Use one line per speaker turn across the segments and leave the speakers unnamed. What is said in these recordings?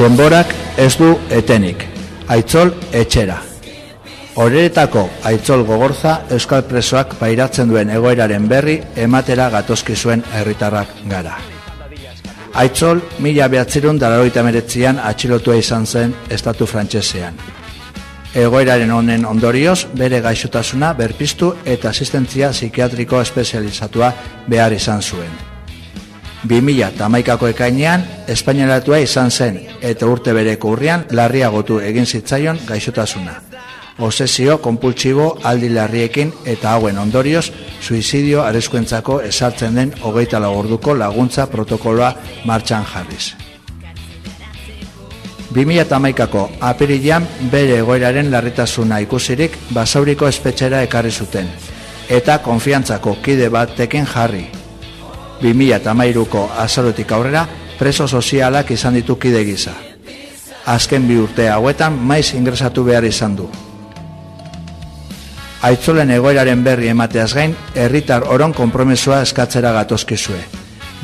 Denborak ez du etenik. Aitzol etxera. Horeretako aitzol gogorza Euskal Presoak pairatzen duen egoeraren berri ematera gatozki zuen herritarrak gara. Aitzol, mila behatzerun dalaroita meretzian atxilotua izan zen estatu frantsesean. Egoeraren honen ondorioz, bere gaixotasuna berpiztu eta asistentzia psikiatriko espezializatua behar izan zuen. 2000 eta maikako ekainean, Espainiaratua izan zen eta urte bereko urrian larriagotu egin zitzaion gaixotasuna. Obsesio konpultsibo aldi larriekin eta hauen ondorioz, suizidio arezkuentzako esartzen den hogeita lagorduko laguntza protokoloa martxan jarriz. 2008ko apirilean bere egoeraren larritasuna ikusirik basauriko espetxera ekarri zuten, eta konfiantzako kide batekin jarri. 2008ko azarotik aurrera preso sozialak izan ditu kide gisa. Azken bi urte hauetan maiz ingresatu behar izan du. Aitzolen egoeraren berri emateaz gain, herritar oron konpromesua eskatzera gatozkizue.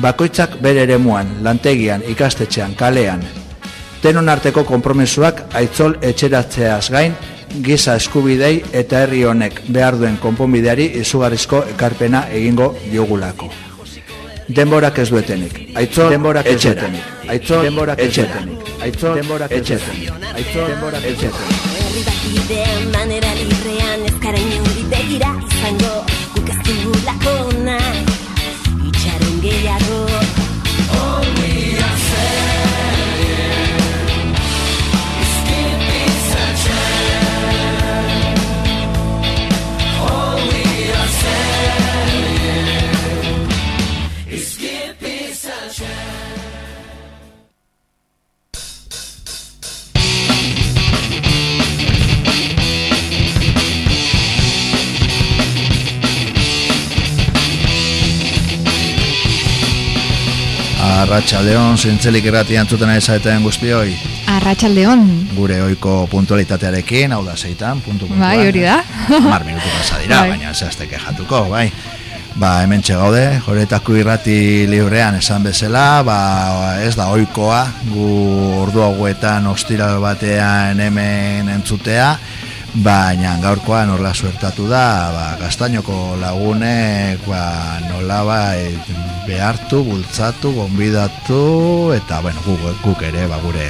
Bakoitzak bere eremuan, lantegian, ikastetxean, kalean, denon arteko konpromesuak aitzol etxeratzeaz gain, giza eskubidei eta herri honek behar duen konponbideari izugarrizko ekarpena egingo diogulako. Denborak ez duetenik. Aitzol denborak ez duetenik. Aitzol denborak ez duetenik. Aitzol denborak ez duetenik. Aitzol denborak ez duetenik.
Herri bat idean manera librean ezkara inuri begira izango guk ez dugulako nahi itxaren gehiago
Arratxa Leon, zintzelik irrati antzuten ari zaeten guztioi.
Arratxaldeon.
Gure oiko puntualitatearekin, hau da zeitan, puntu puntuan.
Bai, hori da.
Mar minutu pasa dira,
Bai.
baina zehazte kejatuko, bai. Ba, hemen gaude, joretako irrati librean esan bezala, ba, ez da oikoa, gu ordu hauetan ostiral batean hemen entzutea, baina gaurkoan horla suertatu da, ba, gaztainoko lagunek, ba, nola ba, behartu, bultzatu, gonbidatu, eta, bueno, guk, guk ere, ba, gure,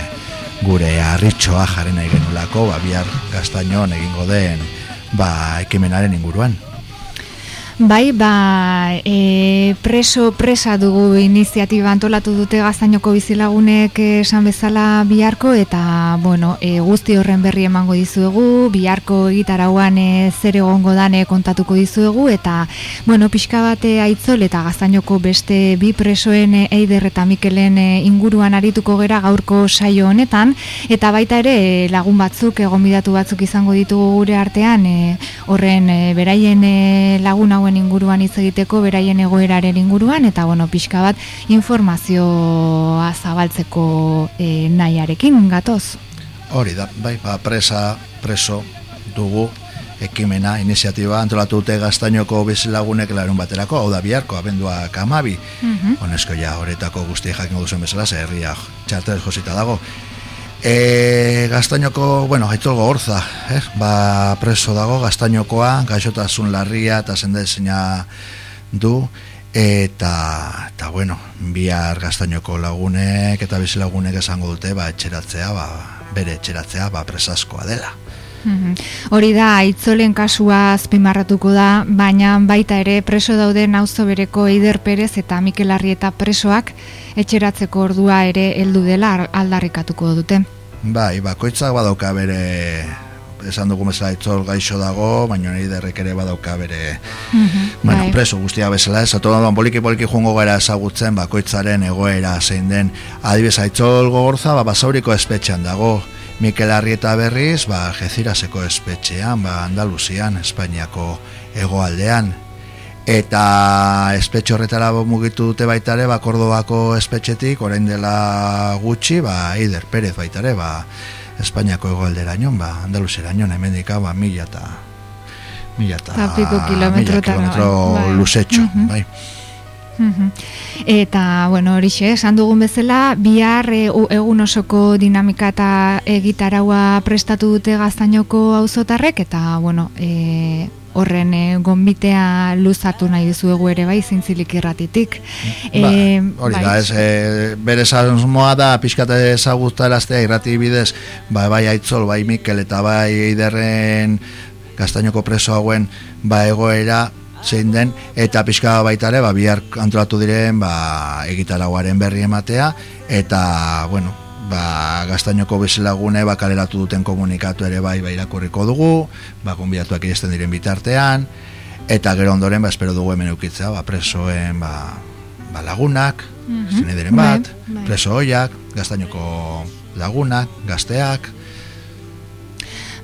gure harritxoa jarri nahi genulako, ba, bihar gaztainon egingo den, ba, ekimenaren inguruan.
Bai, ba, e, preso presa dugu iniziatiba antolatu dute gaztainoko bizilagunek esan bezala biharko eta, bueno, e, guzti horren berri emango dizuegu, biharko egitarauan e, zer egongo dane kontatuko dizuegu eta, bueno, pixka bate aitzol eta gaztainoko beste bi presoen e, Eider eta Mikelen e, inguruan arituko gera gaurko saio honetan. Eta baita ere e, lagun batzuk, egonbidatu batzuk izango ditugu gure artean, e, horren e, beraien e, lagun inguruan hitz egiteko beraien egoeraren inguruan eta bueno, pixka bat informazioa zabaltzeko e, nahiarekin gatoz.
Hori da, bai, ba, presa, preso dugu ekimena, iniziatiba antolatu dute gaztainoko bizilagunek larun baterako, hau da biharko, abendua kamabi.
Mhm.
Honezko ja, horretako guzti jakingo duzen bezala, herria txartel josita dago. E, gaztainoko, bueno, aitzolgo horza, eh? ba, preso dago, gaztainokoa, gaixotasun larria eta zendezina du, eta, eta bueno, bihar gaztainoko lagunek eta bizilagunek esango dute, ba, etxeratzea, ba, bere etxeratzea, ba, presaskoa dela.
Mhm. Hori da, aitzolen kasua azpimarratuko da, baina baita ere preso dauden auzo bereko Eider Perez eta Mikel Arrieta presoak etxeratzeko ordua ere heldu dela aldarrikatuko dute.
Bai, bakoitzak badauka bere esan dugu bezala itzol gaixo dago, baina eiderrek ere badauka bere bueno,
bai.
preso guztia bezala, ez atodan poliki poliki joango gara ezagutzen bakoitzaren egoera zein den adibez aitzol gogorza, ba, basauriko espetxean dago, Mikel Arrieta berriz, ba, Jeziraseko espetxean, ba, Andaluzian, Espainiako hegoaldean, eta espetxe horretara mugitu dute baitare, ba, Kordobako espetxetik, orain dela gutxi, ba, Eider Perez baitare, ba, Espainiako hegoalderaino, ba, Andaluzeraino, hemendika, ba, mila eta mila eta mila kilometro
bai.
luzetxo,
Mhm.
bai.
Mhm. Eta, bueno, horixe, esan dugun bezala, bihar e, egun osoko dinamika eta egitaraua prestatu dute gaztainoko auzotarrek eta, bueno, e, horren e, gonbitea luzatu nahi dizuegu ere bai zintzilik irratitik.
Ba, hori bai. da, ez, e, bere moa da, pixkate ezagutaraztea irrati bidez, ba, bai aitzol, bai Mikel eta bai eiderren gaztainoko preso hauen ba, egoera, zein den, eta pixka baitare, ba, bihar antolatu diren, ba, egitaraguaren berri ematea, eta, bueno, ba, gaztainoko bezalagune, ba, kaleratu duten komunikatu ere bai, ba, irakurriko dugu, ba, konbidatuak iristen diren bitartean, eta gero ondoren, ba, espero dugu hemen eukitza, ba, presoen, ba, ba lagunak, mm -hmm. bat, bai, bai. preso hoiak, gaztainoko lagunak, gazteak,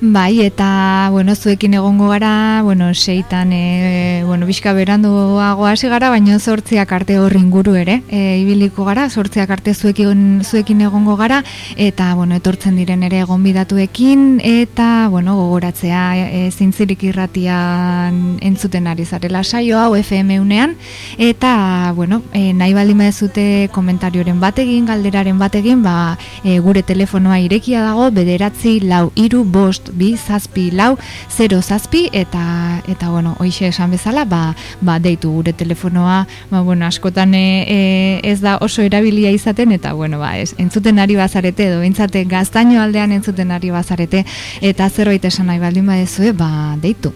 Bai, eta, bueno, zuekin egongo gara, bueno, seitan, e, bueno, bizka berandu hasi gara, baina sortziak arte horri inguru ere, e, ibiliko gara, sortziak arte zuekin, zuekin egongo gara, eta, bueno, etortzen diren ere egon bidatuekin, eta, bueno, gogoratzea, e, zintzirik irratian entzuten ari zarela saio hau FM unean, eta, bueno, e, nahi baldin zute komentarioren bategin, galderaren bategin, ba, e, gure telefonoa irekia dago, bederatzi, lau, iru, bost, bi zazpi lau zero zazpi eta eta bueno hoixe esan bezala ba, ba deitu gure telefonoa. Ba, bueno, askotan e, ez da oso erabilia izaten eta bueno ba ez entzuten ari bazarete edo entzate gaztaino aldean entzuten ari bazarete eta zerbait esan nahi baldin badezue ba deitu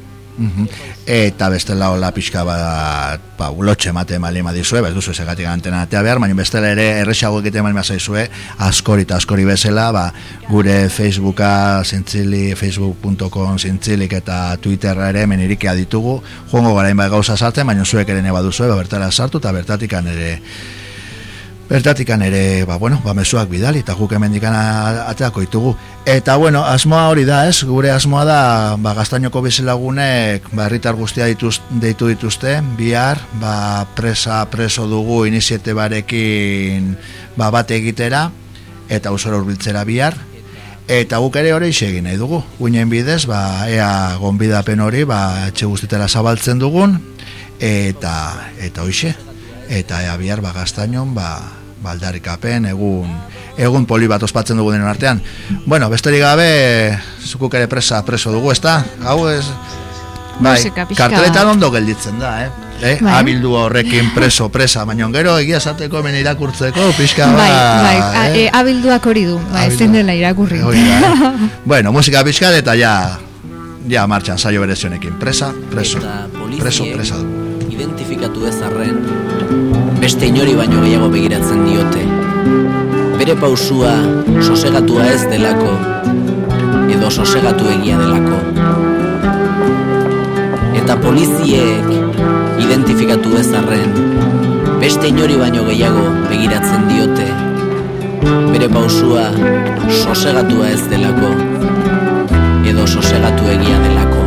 Eta bestela hola pixka bat ba, ulotxe mate mali ma dizue, ez duzu esegatik antena atea behar, baina bestela ere erresago egiten mali zaizue, askori eta askori bezala, ba, gure Facebooka zintzili, facebook.com zintzilik eta Twitterra ere menirikia ditugu, joango gara inba gauza sartzen, baina zuek ere neba duzue, ba, bertara sartu eta bertatikan ere Bertatikan ere, ba, bueno, ba, mesuak bidali, eta guk emendikan ateako ditugu. Eta, bueno, asmoa hori da, ez? Gure asmoa da, ba, gaztainoko bizilagunek, ba, herritar guztia dituz, deitu dituzte, bihar, ba, presa, preso dugu iniziete barekin, ba, bate egitera, eta usora urbiltzera bihar, eta guk ere hori egin nahi dugu. Guinen bidez, ba, ea gonbidapen hori, ba, etxe guztitera zabaltzen dugun, eta, eta hoxe, eta ea bihar ba gaztainon ba baldarikapen egun egun poli bat ospatzen dugu denon artean. Bueno, besterik gabe zukuk ere presa preso dugu, ezta? Hau ez Bai, karteleta ondo gelditzen da, eh? Eh, bai. abildu horrekin preso, presa, baina gero egia esateko hemen irakurtzeko, pixka
bai, bai, eh? e, abilduak hori du, bai, zen dela irakurri.
eh? bueno, musika pixka eta ja, ja martxan saio berezionekin, presa, preso, preso, presa
identifikatu ezarren, beste inori baino gehiago begiratzen diote. Bere pausua sosegatua ez delako, edo sosegatu egia delako. Eta poliziek identifikatu ezarren, beste inori baino gehiago begiratzen diote. Bere pausua sosegatua ez delako, edo sosegatu egia delako.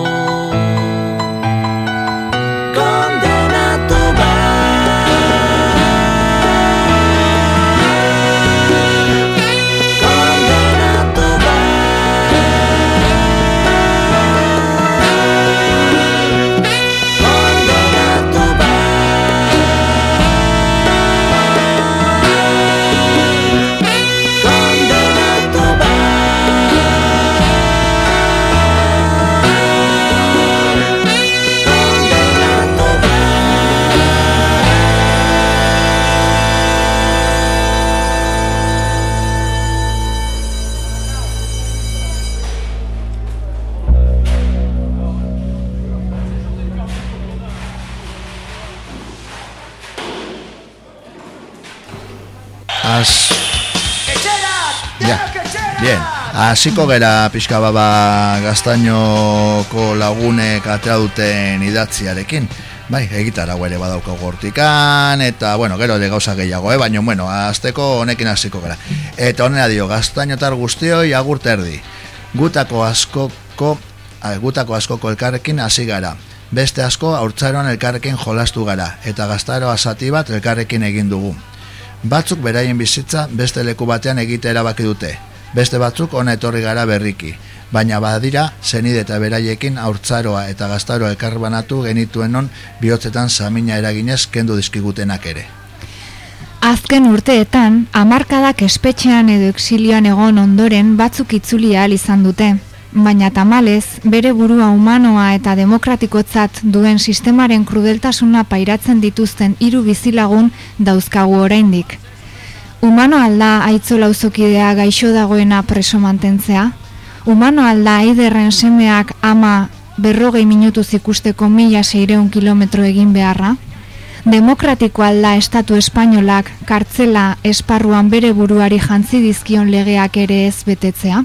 hasiko gera pixka baba gaztainoko lagunek atea duten idatziarekin. Bai, egitara ere badauko gortikan, eta, bueno, gero de gauza gehiago, eh? baina, bueno, azteko honekin hasiko gara. Eta honera dio, gaztainotar guztioi agurt erdi. Gutako askoko, gutako askoko elkarrekin hasi gara. Beste asko haurtzaroan elkarrekin jolastu gara, eta gaztaro asati bat elkarrekin egin dugu. Batzuk beraien bizitza beste leku batean egite erabaki dute, beste batzuk ona etorri gara berriki, baina badira zenide eta beraiekin haurtzaroa eta gaztaroa elkarbanatu genituen non bihotzetan samina eraginez kendu dizkigutenak ere.
Azken urteetan, hamarkadak espetxean edo exilioan egon ondoren batzuk itzuli ahal izan dute. Baina tamalez, bere burua humanoa eta demokratikotzat duen sistemaren krudeltasuna pairatzen dituzten hiru bizilagun dauzkagu oraindik. Humano alda aitzola uzokidea gaixo dagoena preso mantentzea? Humano alda aiderren semeak ama berrogei minutuz ikusteko mila seireun kilometro egin beharra? Demokratiko alda estatu espainolak kartzela esparruan bere buruari jantzi dizkion legeak ere ez betetzea?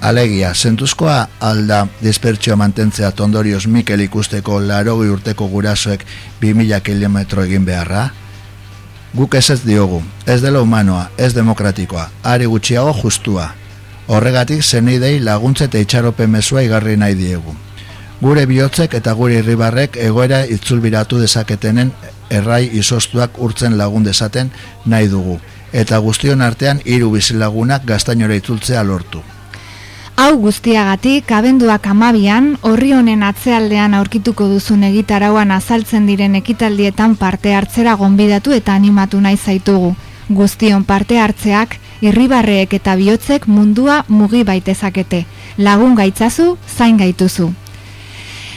Alegia, zentuzkoa alda dispertsioa mantentzea tondorioz Mikel ikusteko larogi urteko gurasoek 2000 kilometro egin beharra? Guk ez ez diogu, ez dela humanoa, ez demokratikoa, ari gutxiago justua. Horregatik zenidei laguntze eta itxaropen mesua igarri nahi diegu. Gure bihotzek eta gure irribarrek egoera itzulbiratu dezaketenen errai izostuak urtzen lagun dezaten nahi dugu. Eta guztion artean hiru bizilagunak gaztainora itzultzea lortu.
Hau guztiagatik, abenduak amabian, horri honen atzealdean aurkituko duzun egitarauan azaltzen diren ekitaldietan parte hartzera gonbidatu eta animatu nahi zaitugu. Guztion parte hartzeak, irribarreek eta bihotzek mundua mugi baitezakete. Lagun gaitzazu, zain gaituzu.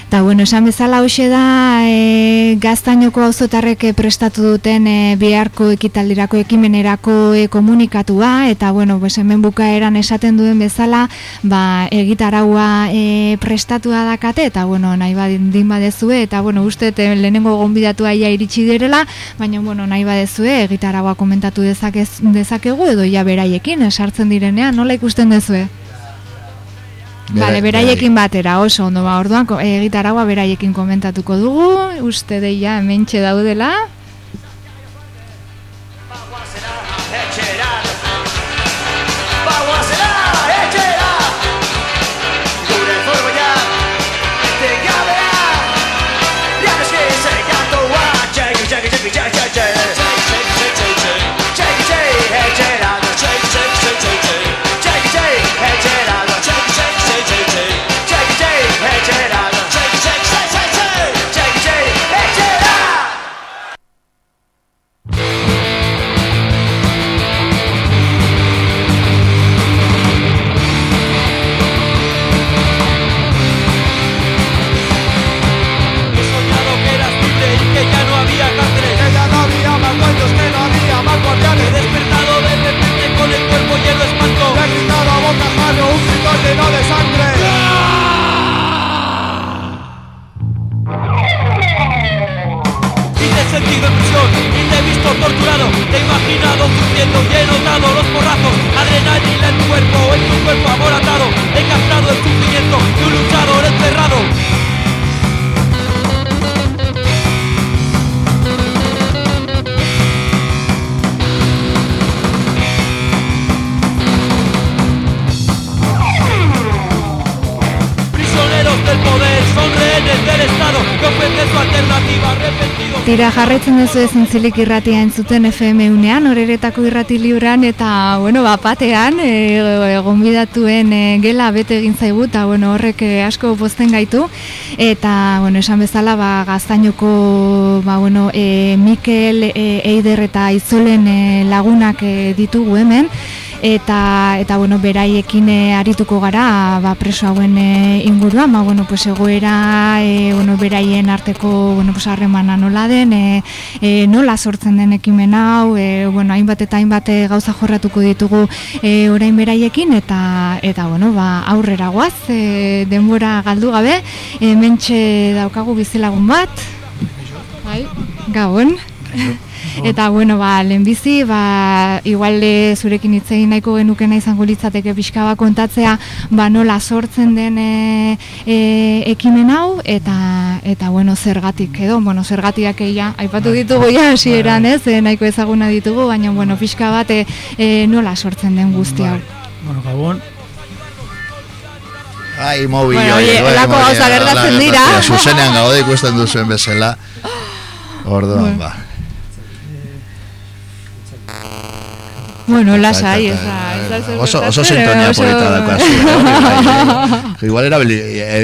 Eta, bueno, esan bezala hoxe da e, gaztainoko auzotarrek e, prestatu duten e, biharko ekitaldirako ekimenerako e, komunikatua, eta, bueno, pues, hemen bukaeran esaten duen bezala, ba, egitaraua e, prestatua dakate, eta, bueno, nahi badin badezue, eta, bueno, uste, te, lehenengo gonbidatu aia iritsi direla, baina, bueno, nahi badezue, egitaraua komentatu dezakez, dezakegu, edo ja beraiekin, esartzen direnean, nola ikusten dezue? Bale, beraiekin batera, oso ondo ba, orduan, egitaragua beraiekin komentatuko dugu, uste deia hementxe daudela.
Arrepentidos.
Tira jarraitzen duzu ez zintzilik irratia entzuten FM unean, horeretako irrati liuran, eta, bueno, bapatean, e, gonbidatuen e, gela bete egin zaigu, eta, bueno, horrek e, asko pozten gaitu, eta, bueno, esan bezala, ba, gaztainoko, ba, bueno, e, Mikel, e, Eider eta Izolen e, lagunak e, ditugu hemen, eta eta bueno beraiekin e, arituko gara ba preso hauen e, inguruan ba bueno pues egoera e, bueno beraien arteko bueno pues harremana nola den e, e, nola sortzen den ekimen hau e, bueno hainbat eta hainbat e, gauza jorratuko ditugu e, orain beraiekin eta eta bueno ba aurrera goaz e, denbora galdu gabe hementxe daukagu bizilagun bat. Bai gabon Eta bueno, ba, lehenbizi, ba, igual e, zurekin hitz egin nahiko genukena izango litzateke pixka bat kontatzea, ba, nola sortzen den e, e, ekimen hau eta eta bueno, zergatik edo, bueno, zergatiak ja aipatu ditugu ja hasieran, ez? E, nahiko ezaguna ditugu, baina bueno, pixka bat e, e, nola sortzen den guzti hau.
Bueno, Gabon.
Ai, mobi,
Bueno,
oi,
oie,
oi,
holako
mobi,
gauza gertatzen dira.
Zuzenean gaude ikusten duzuen bezala. Orduan, ba.
Bueno, lasai, ez da,
Oso, oso sintonia
oso-
polita dakoa zu, eh, hori bai, eh. Igual erabili,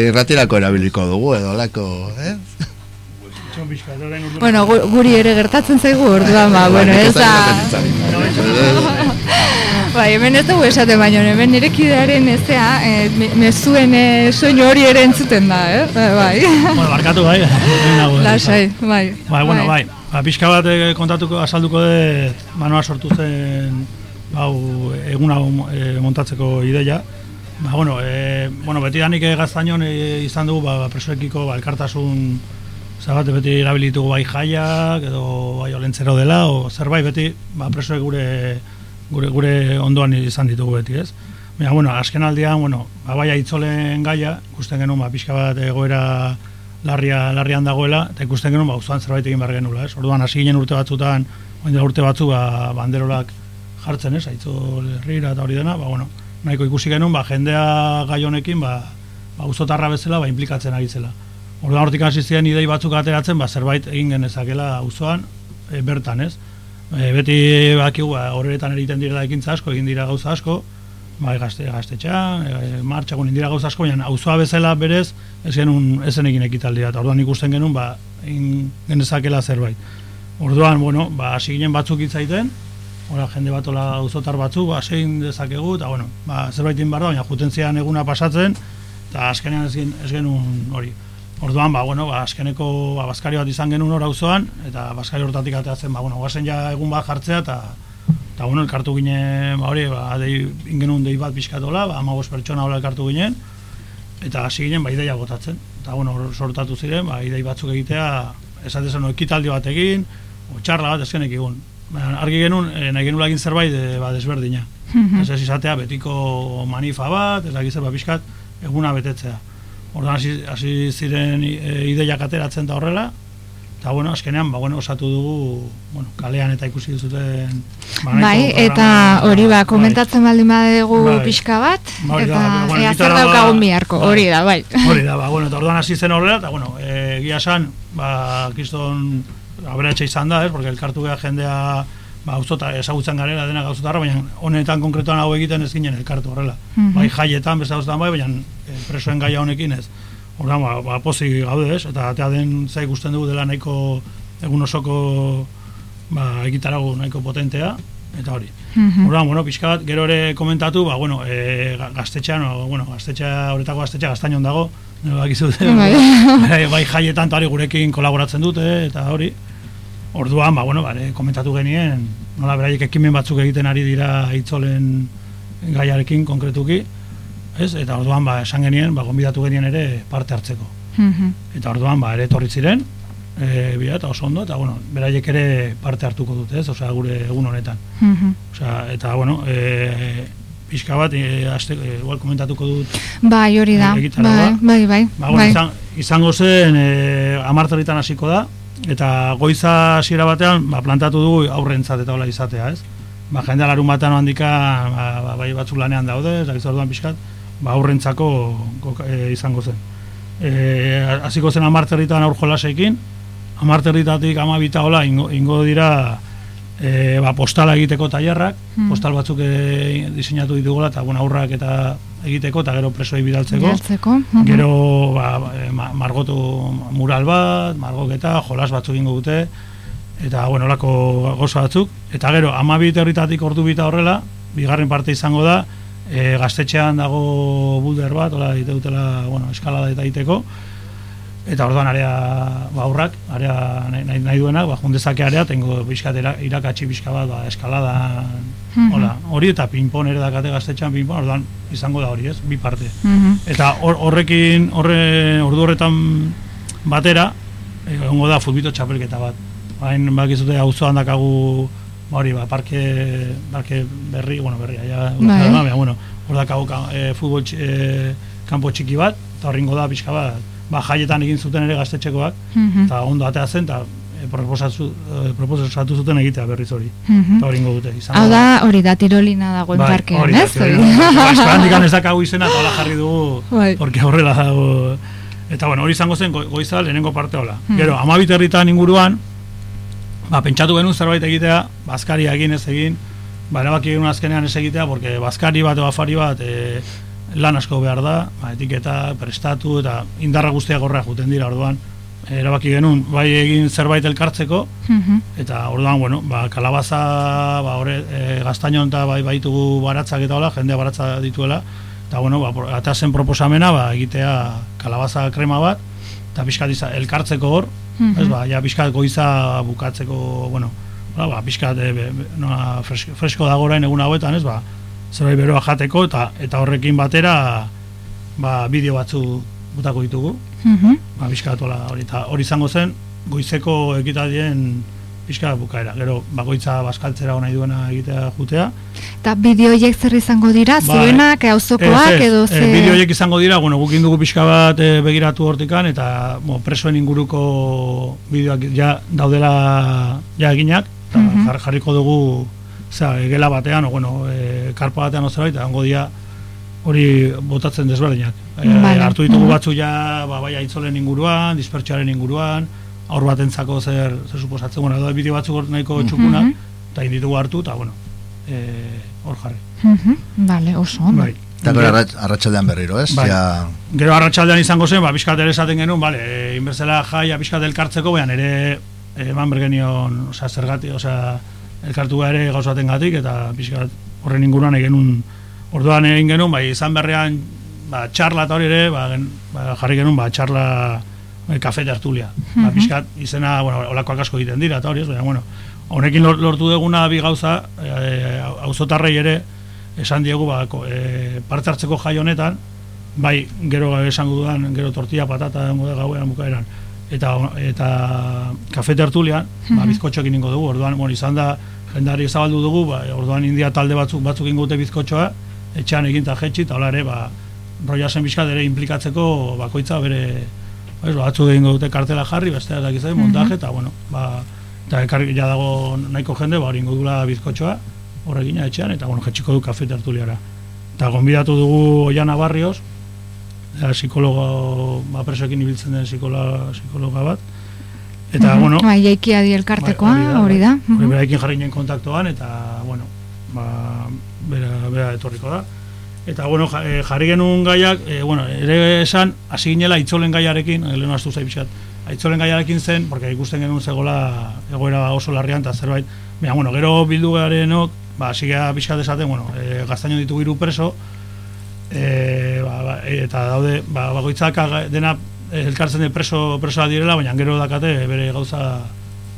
irratirako erabiliko dugu, edo lako, eh?
Bueno, gu- guri ere gertatzen zaigu orduan, ba, bueno, ez da... Bai, hemen ez dugu esate baino, hemen nire kidearen ezea, e, mezuen e, soinu hori ere entzuten da, eh? Bai, bai.
Bueno, barkatu bai. eh.
Lasai, bai.
Bai, bueno, bai. Ba, pixka bat eh, kontatuko, azalduko dut, manoa sortu zen, bau, eguna eh, montatzeko ideia. Ba, bueno, e, bueno, beti danik eh, gaztainon e, izan dugu, ba, presoekiko, ba, elkartasun, zabate beti erabilitugu bai jaiak, edo bai olentzero dela, o zerbait beti, ba, presoek gure, gure, gure ondoan izan ditugu beti, ez? Baina, bueno, azken aldian, bueno, ba, bai aitzolen gaia, ikusten genuen, ba, pixka bat egoera larria, larrian dagoela, eta ikusten genuen, ba, uzuan zerbait egin behar genula, ez? Orduan, hasi ginen urte batzutan, orain dela urte batzu, ba, banderolak jartzen, ez? Aitzol herrira eta hori dena, ba, bueno, nahiko ikusi genuen, ba, jendea gai honekin, ba, ba, uzotarra bezala, ba, implikatzen ari zela. Orduan hortik hasi ziren idei batzuk ateratzen, ba, zerbait egin genezakela auzoan e, bertan, ez? E, beti bakigu, ba, horretan egiten direla ekintza asko, egin dira gauza asko, bai gazte, gaztetxa, e, martxakun egin dira gauza asko, baina auzoa bezala berez, ez genuen, ezen egin ekitaldia, eta orduan ikusten genuen, ba, egin genezakela zerbait. Orduan, bueno, ba, hasi ginen batzuk hitzaiten, Ora, jende bat ola auzotar batzu, ba, zein dezakegu, eta bueno, ba, zerbait egin behar da, baina juten zian eguna pasatzen, eta azkenean ez, ez genuen hori. Orduan, ba, bueno, ba, azkeneko ba, baskari bat izan genuen hor auzoan eta baskari hortatik ateatzen, ba, bueno, guazen ja egun bat jartzea, eta eta bueno, elkartu ginen, ba, hori, ba, dei, ingenun dei bat pixkatola, ba, amagos pertsona hola elkartu ginen, eta hasi ginen, ba, ideia botatzen. Eta, bueno, sortatu ziren, ba, idei batzuk egitea, esatezen, ekitaldi bat egin, o txarla bat ezkenek egun. Argi genuen, e, nahi genuen egin zerbait e, ba, desberdina. Ez ez izatea betiko manifa bat, ez dakit zer, ba, pixkat, eguna betetzea. Orduan hasi, hasi ziren e, ideiak ateratzen da horrela, eta bueno, azkenean, ba, bueno, osatu dugu, bueno, kalean eta ikusi zuten... ba, nahiko
Bai, eta hori ba,
bai.
komentatzen baldin badegu
Bai.
pixka bat,
Ba, da,
eta
bueno,
ea zer daukagun biharko,
bai.
hori da, bai.
Hori da, ba, bueno, eta orduan hasi zen horrela, eta bueno, e, gila esan, ba, kiston aberatxe izan da, ez, porque elkartu geha jendea, ba, auzota, ezagutzen garela dena gauzotarra, baina honetan konkretuan hau egiten ez ginen elkartu horrela.
Mhm.
Bai jaietan, beste gauzotan bai, baina e, presoen gaia honekin ez. Orduan, ba, ba pozik gaude, ez, eta atea den zai ikusten dugu dela nahiko egun osoko ba, egitarago nahiko potentea, eta hori.
Mhm.
Orduan, bueno, pixka bat, gero ere komentatu, ba, bueno, e, ga- gaztetxean, o, bueno, gaztetxa, horretako gaztetxa gaztainon dago, nire bakizu,
Bai.
bai, bai jaietan eta hori gurekin kolaboratzen dute, eta hori, orduan, ba, bueno, bare, komentatu genien, nola beraiek ekimen batzuk egiten ari dira itzolen gaiarekin konkretuki, ez? Eta orduan, ba, esan genien, ba, gonbidatu genien ere parte hartzeko.
Mhm.
Eta orduan, ba, ere etorri ziren, e, bila, eta oso ondo, eta, bueno, beraiek ere parte hartuko dute, ez? Osea, gure egun honetan.
Mhm.
Osea, eta, bueno, e, pixka bat, e, aste, e, igual komentatuko dut,
Bai, hori da,
Egitaragoa.
bai, bai, bai,
ba, bueno,
bai.
izan, izango zen, e, amarterritan hasiko da, eta goiza hasiera batean, ba, plantatu dugu aurrentzat eta hola izatea, ez? Ba, jendea larun batean handika, ba, ba, bai batzuk lanean daude, ez dakizu orduan pixkat, ba, aurrentzako e, izango zen. E, hasiko zen amarterritan aur jolasekin, amarterritatik amabita hola ingo, ingo dira e, ba, postala egiteko tailerrak,
Hmm.
postal batzuk e, diseinatu ditugula, eta bueno, aurrak eta egiteko, eta gero presoei bidaltzeko.
Jartzeko. mhm.
Gero ba, e, ma- margotu mural bat, margoketa, jolas batzuk ingo dute, eta bueno, olako gozo batzuk. Eta gero, amabit herritatik ordu bita horrela, bigarren parte izango da, e, gaztetxean dago bulder bat, hola egite dutela, bueno, eskalada eta egiteko, eta orduan area ba, aurrak, area nahi, nahi, duenak, ba, jundezake area, tengo pixkat era- irakatsi pixka bat, ba, eskalada,
Mhm.
hola, hori eta pinpon ere dakate gaztetxean pinpon, orduan izango da hori, ez, bi parte.
Mhm.
Eta hor, horrekin, horre, ordu horretan batera, eh, egongo da futbito txapelketa bat. Hain bakizute auzoan dakagu, ba hori, ba, parke, parke berri, bueno, berri, ja,
Bai.
bueno, hor dakagu ka, e, futbol tx- e, kanpo txiki bat, eta horringo da pixka bat, ba, jaietan egin zuten ere gaztetxekoak,
Mhm.
eta ondo atea zen, eta e, proposatu, e, proposatu zuten egitea berriz hori.
Mhm.
Eta hori ingo dute. Izan
Hau da, hori da tirolina dagoen
Bai,
parkean,
hori
ez?
Esperantikan ez dakagu izena, eta hola jarri dugu,
Bai.
porque horrela dago. Eta bueno, hori izango zen go- goiza lehenengo parte hola.
Hmm.
Gero, amabit herritan inguruan, ba, pentsatu genuen zerbait egitea, bazkari egin ez egin, ba, erabaki genuen azkenean ez egitea, porque bazkari bat edo afari bat e, lan asko behar da, ba, etiketa, prestatu, eta indarra guztiak horra juten dira, orduan, erabaki genuen, bai egin zerbait elkartzeko,
Mhm.
Eta orduan, bueno, ba, kalabaza, ba, hori, e, gaztainon eta bai baitugu baratzak eta hola, jendea baratza dituela, eta bueno, ba, pro- eta zen proposamena, ba, egitea kalabaza krema bat, eta pixkat iza, elkartzeko hor,
Mhm.
ez, ba, ja pixkat goiza bukatzeko, bueno, ba, ba, pixkat e, be, be, noa, fresko, fresko dago orain egun hauetan, ez, ba, zerbait beroa jateko, eta, eta horrekin batera, ba, bideo batzu butako ditugu,
Mhm.
ba, pixka tola hori, eta hori izango zen, goizeko ekitaldien pixka bukaera, gero bakoitza baskaltzera nahi duena egitea jutea.
Eta bideo horiek zer izango dira,
Bai.
zuenak, auzokoak
Ez, ez,
edo
eh,
ze...
bideo horiek izango dira, bueno, gukin dugu pixka bat eh, begiratu hortikan, eta bueno, presoen inguruko bideoak ja daudela ja eginak, eta
Mhm.
jar- jarriko dugu Osea, gela batean, o bueno, e, karpa batean ozerbait, eta hango dia hori botatzen desberdinak. E,
Vale.
hartu ditugu
Mhm.
batzu ja, ba, bai aitzolen inguruan, dispertsioaren inguruan, aur batentzako zer, zer suposatzen, bueno, da bideo batzuk hor nahiko
Mhm.
eta mm ditugu hartu, eta bueno, e, hor jarri.
Mhm. Vale, oso.
Bai.
Eta gero arrat- arratsaldean berriro, ez?
Bai.
Ja,
Gero arratsaldean izango zen, ba, pixkat ere esaten genuen, bale, e, inberzela jaia pixkat elkartzeko, baina ere e, eman bergenion, osea, zergati, osea, elkartu gara ere gauzaten gatik, eta pixkat horren inguruan egin un, orduan egin genuen, bai, izan berrean, ba, txarla eta hori ere, ba, gen, ba, jarri genuen, ba, txarla e, kafe tertulia. Ba, pixkat, izena, bueno, olakoak asko egiten dira, eta hori ez, baina, bueno, honekin lor- lortu deguna bi gauza, e, auzotarrei ere, esan diegu, ba, e, parte hartzeko jai honetan, bai, gero esango dudan, gero tortilla patata dengo da gauean bukaeran, eta eta kafe tertulian, ba, bizkotxoekin ingo dugu, orduan, bueno, izan da, jendari zabaldu dugu, ba, orduan india talde batzuk batzuk ingo dute bizkotxoa, etxean egin eta jetxi, eta ere, ba, roiasen bizkat ere implikatzeko bakoitza bere, ba, batzuk egingo dute kartela jarri, bestea da gizai, montaje, eta bueno, ba, eta ekarri ja dago nahiko jende, ba, hori ingo dula bizkotxoa, horregina etxean, eta bueno, jetxiko du kafe tertuliara. Eta gonbidatu dugu Oiana Barrios, da, psikologo, ba, presoekin ibiltzen den psikologa, psikologa bat. Eta,
Mhm.
bueno,
Bai, jaikia di elkartekoa,
bai,
hori da.
Hori
Mhm.
beraiekin jarri nien kontaktoan, eta, bueno, ba, bera, bera etorriko da. Eta, bueno, eh, jarri genuen gaiak, e, bueno, ere esan, hasi ginela itzolen gaiarekin, e, lehen astu zaibizat, aitzolen gaiarekin zen, porque ikusten genuen zegoela egoera oso larrian, eta zerbait, baina, bueno, gero bildu garenok, ba, hasi gara pixkat esaten, bueno, e, gaztaino ditugu hiru preso, e, ba, ba, eta daude, ba, bakoitzak aga- dena eh, elkartzen de preso, presoa direla, baina gero dakate bere gauza,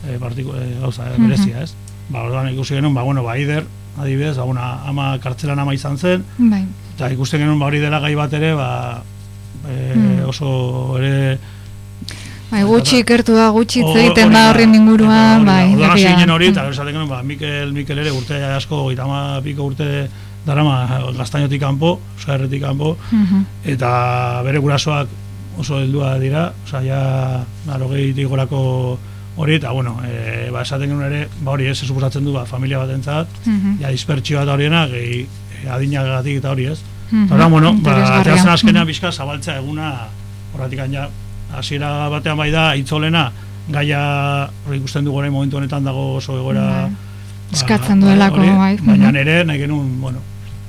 e, partiku, e, gauza e, berezia, ez? Ba, orduan ikusi genuen, ba, bueno, ba, Ider, adibidez, ba, una, ama kartzelan ama izan zen,
Bai.
eta ikusten genuen ba, hori dela gai bat ere, ba, e, oso ere
Bai, gutxi ikertu da, gutxi hitz egiten da horren inguruan, bai.
Orduan hasi ginen hori, eta esaten genuen, ba, Mikel, Mikel ere urte asko, itama piko urte darama gaztainotik kanpo, osaerretik kanpo,
Mhm.
eta bere gurasoak oso heldua dira, osea, ja, narogeitik gorako hori, eta, bueno, e, ba, esaten genuen ere, ba, hori ez, suposatzen du, ba, familia batentzat,
Mhm.
ja, dispertsioa eta horiena, gehi, e, adinagatik eta hori ez.
Mhm.
Eta orduan, bueno, ba, ateazen azkenean
Mhm.
bizka zabaltzea eguna, horretik ja, hasiera batean bai da, itzolena, gaia, hori ikusten dugu orain momentu honetan dago oso egoera,
Bai.
ba,
Eskatzen
ba,
duelako, bai.
Baina
Mhm.
nere, nahi genuen, bueno,